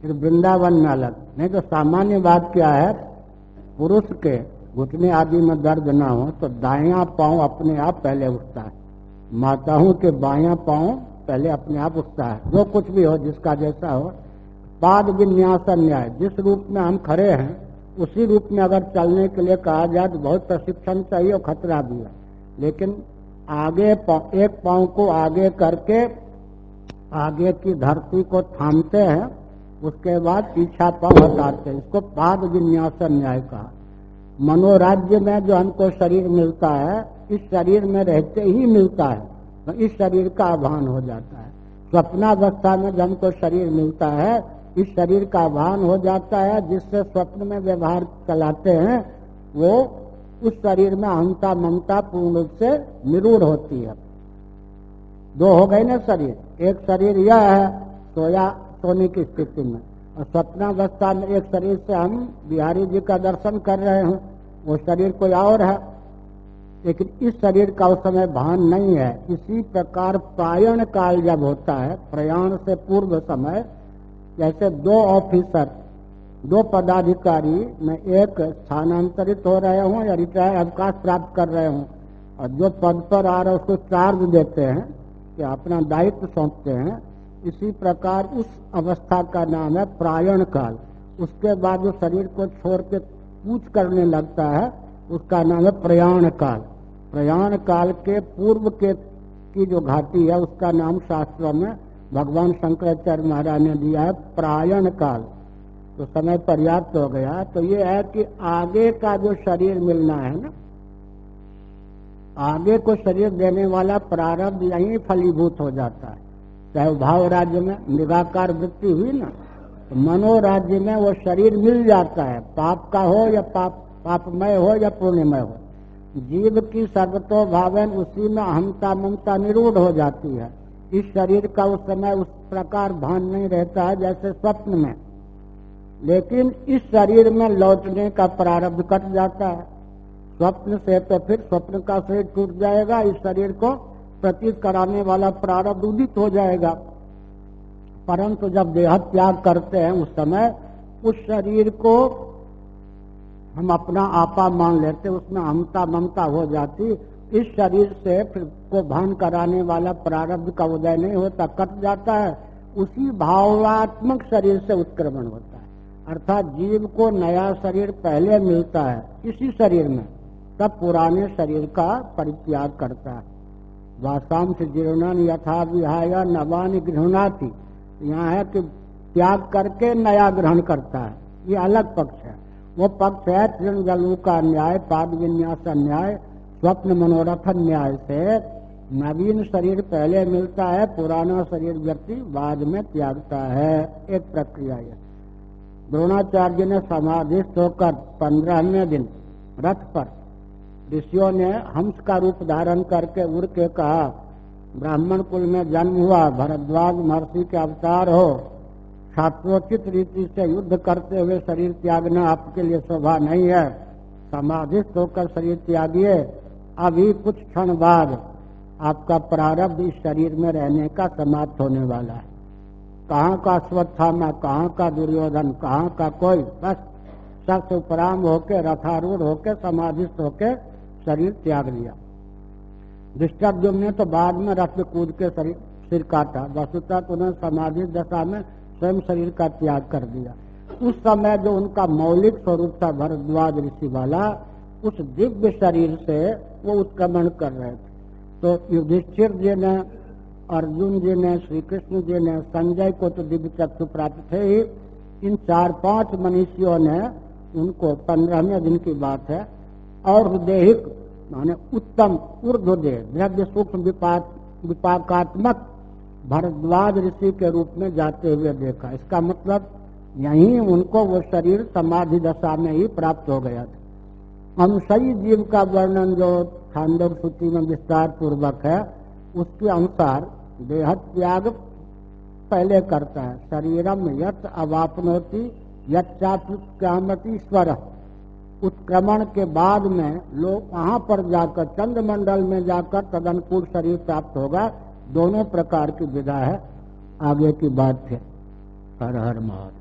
फिर वृंदावन में अलग। नहीं तो सामान्य बात क्या है, पुरुष के घुटने आदि में दर्द ना हो तो दाया पाँव अपने आप पहले उठता है। माताओं के बाया पाँव पहले अपने आप उठता है। जो कुछ भी हो, जिसका जैसा हो। पाद विन्यास न्याय जिस रूप में हम खड़े हैं, उसी रूप में अगर चलने के लिए कहा जाए तो बहुत प्रशिक्षण चाहिए और खतरा भी है। लेकिन आगे एक पाँव को आगे करके आगे की धरती को थामते हैं, उसके बाद पीछा पाँव हटाते हैं। इसको पाद विन्यास न्याय कहा। मनोराज्य में जो हमको शरीर मिलता है, इस शरीर में रहते ही मिलता है तो इस शरीर का आभान हो जाता है। स्वप्नावस्था में जो हमको शरीर मिलता है, इस शरीर का आभान हो जाता है, जिससे स्वप्न में व्यवहार चलाते हैं, वो उस शरीर में अहंता ममता पूर्ण रूप से निरूढ़ होती है। दो हो गए ना शरीर। एक शरीर यह है सोया सोने की स्थिति में। और स्वप्नावस्था में एक शरीर से हम बिहारी जी का दर्शन कर रहे हैं। वो शरीर कोई और है। लेकिन इस शरीर का उस समय भान नहीं है। इसी प्रकार प्रायण काल जब होता है, प्रयाण से पूर्व समय, जैसे दो ऑफिसर, दो पदाधिकारी में एक स्थानांतरित हो रहे हों या रिटायर अवकाश प्राप्त कर रहे हों, और जो पद पर आ रहे उसको चार्ज देते हैं कि अपना दायित्व सौंपते हैं। इसी प्रकार उस अवस्था का नाम है प्रायण काल उसके बाद जो शरीर को छोड़ के पूछ करने लगता है, उसका नाम है प्रयाण काल प्रयाण काल के पूर्व के की जो घाटी है, उसका नाम शास्त्र में भगवान शंकराचार्य महाराज ने दिया है प्रायण काल तो समय पर्याप्त हो गया। तो ये है कि आगे का जो शरीर मिलना है ना आगे को शरीर देने वाला प्रारब्ध यही फलीभूत हो जाता है। चाहे भाव राज्य में निराकार वृत्ति हुई ना तो मनोराज्य में वो शरीर मिल जाता है। पाप का हो या पाप, पापमय हो या पुण्यमय हो। जीव की सर्वतो भावन उसी में अहमता ममता निरूढ़ हो जाती है। इस शरीर का उस समय उस प्रकार भान नहीं रहता है जैसे स्वप्न में। लेकिन इस शरीर में लौटने का प्रारब्ध कट जाता है। स्वप्न से तो फिर स्वप्न का शरीर टूट जाएगा, इस शरीर को प्रतीत कराने वाला प्रारब्ध उदित हो जाएगा। परंतु जब देह त्याग करते हैं उस समय, उस शरीर को हम अपना आपा मान लेते उसमें हमता ममता हो जाती। इस शरीर से फिर को भान कराने वाला प्रारब्ध का उदय नहीं होता, कट जाता है। उसी भावात्मक शरीर से उत्क्रमण होता है। अर्थात जीव को नया शरीर पहले मिलता है, इसी शरीर में। तब पुराने शरीर का परित्याग करता है। वासाम से जीर्णन यथा विहाय नवान गृहणाती। यहाँ है कि त्याग करके नया ग्रहण करता है। ये अलग पक्ष है। वो पक्ष है तृण जलू का न्याय, पाद विन्यास न्याय स्वप्न मनोरथ न्याय से। नवीन शरीर पहले मिलता है, पुराना शरीर व्यक्ति बाद में त्यागता है। एक प्रक्रिया है। द्रोणाचार्य ने समाधिस्थ होकर पंद्रहवें दिन रथ पर ऋषियों ने हंस का रूप धारण करके उड़ के कहा, ब्राह्मण कुल में जन्म हुआ, भरद्वाज महर्षि के अवतार हो। छात्रोचित रीति से युद्ध करते हुए शरीर त्यागना आपके लिए शोभा नहीं है। समाधिस्थ होकर शरीर त्यागिए। अभी कुछ क्षण बाद आपका प्रारब्ध इस शरीर में रहने का समाप्त होने वाला है। कहाँ का अश्वत्थामा कहाँ का दुर्योधन, कहाँ का कोई? बस शख्स उपराम होके, रथारूढ़ होके, समाधिस्थ होके शरीर त्याग लिया। दुष्टर्जुम ने तो बाद में रथ कूद के शरीर, सिर काटा। वस्तुतः उन्होंने समाधि दशा में स्वयं शरीर का त्याग कर दिया। उस समय जो उनका मौलिक स्वरूप था भरद्वाज ऋषि वाला उस दिव्य शरीर से वो उत्क्रमण कर रहे थे। तो युधिष्ठिर जी ने, अर्जुन जी ने श्री कृष्ण जी ने, संजय को तो दिव्य चक्षु प्राप्त थे ही। इन चार पाँच मनुष्यों ने उनको पंद्रहवें दिन की बात है। और देहिक, माने उत्तम ऊर्ध्वदे द्रव्य सूक्ष्म विपाक, विपाकात्मक भरद्वाज ऋषि के रूप में जाते हुए देखा। इसका मतलब यही उनको वो शरीर समाधि दशा में ही प्राप्त हो गया था। हम सही जीव का वर्णन जो खांडव सूची में विस्तार पूर्वक है, उसके अनुसार देह त्याग पहले करता है। शरीरम यथ अवापनोति यमति स्वर उत्क्रमण के बाद में लोग वहाँ पर जाकर चंद्रमंडल में जाकर तदनुकूल शरीर प्राप्त होगा। दोनों प्रकार की विधा है। आगे की बात है। हर हर महादेव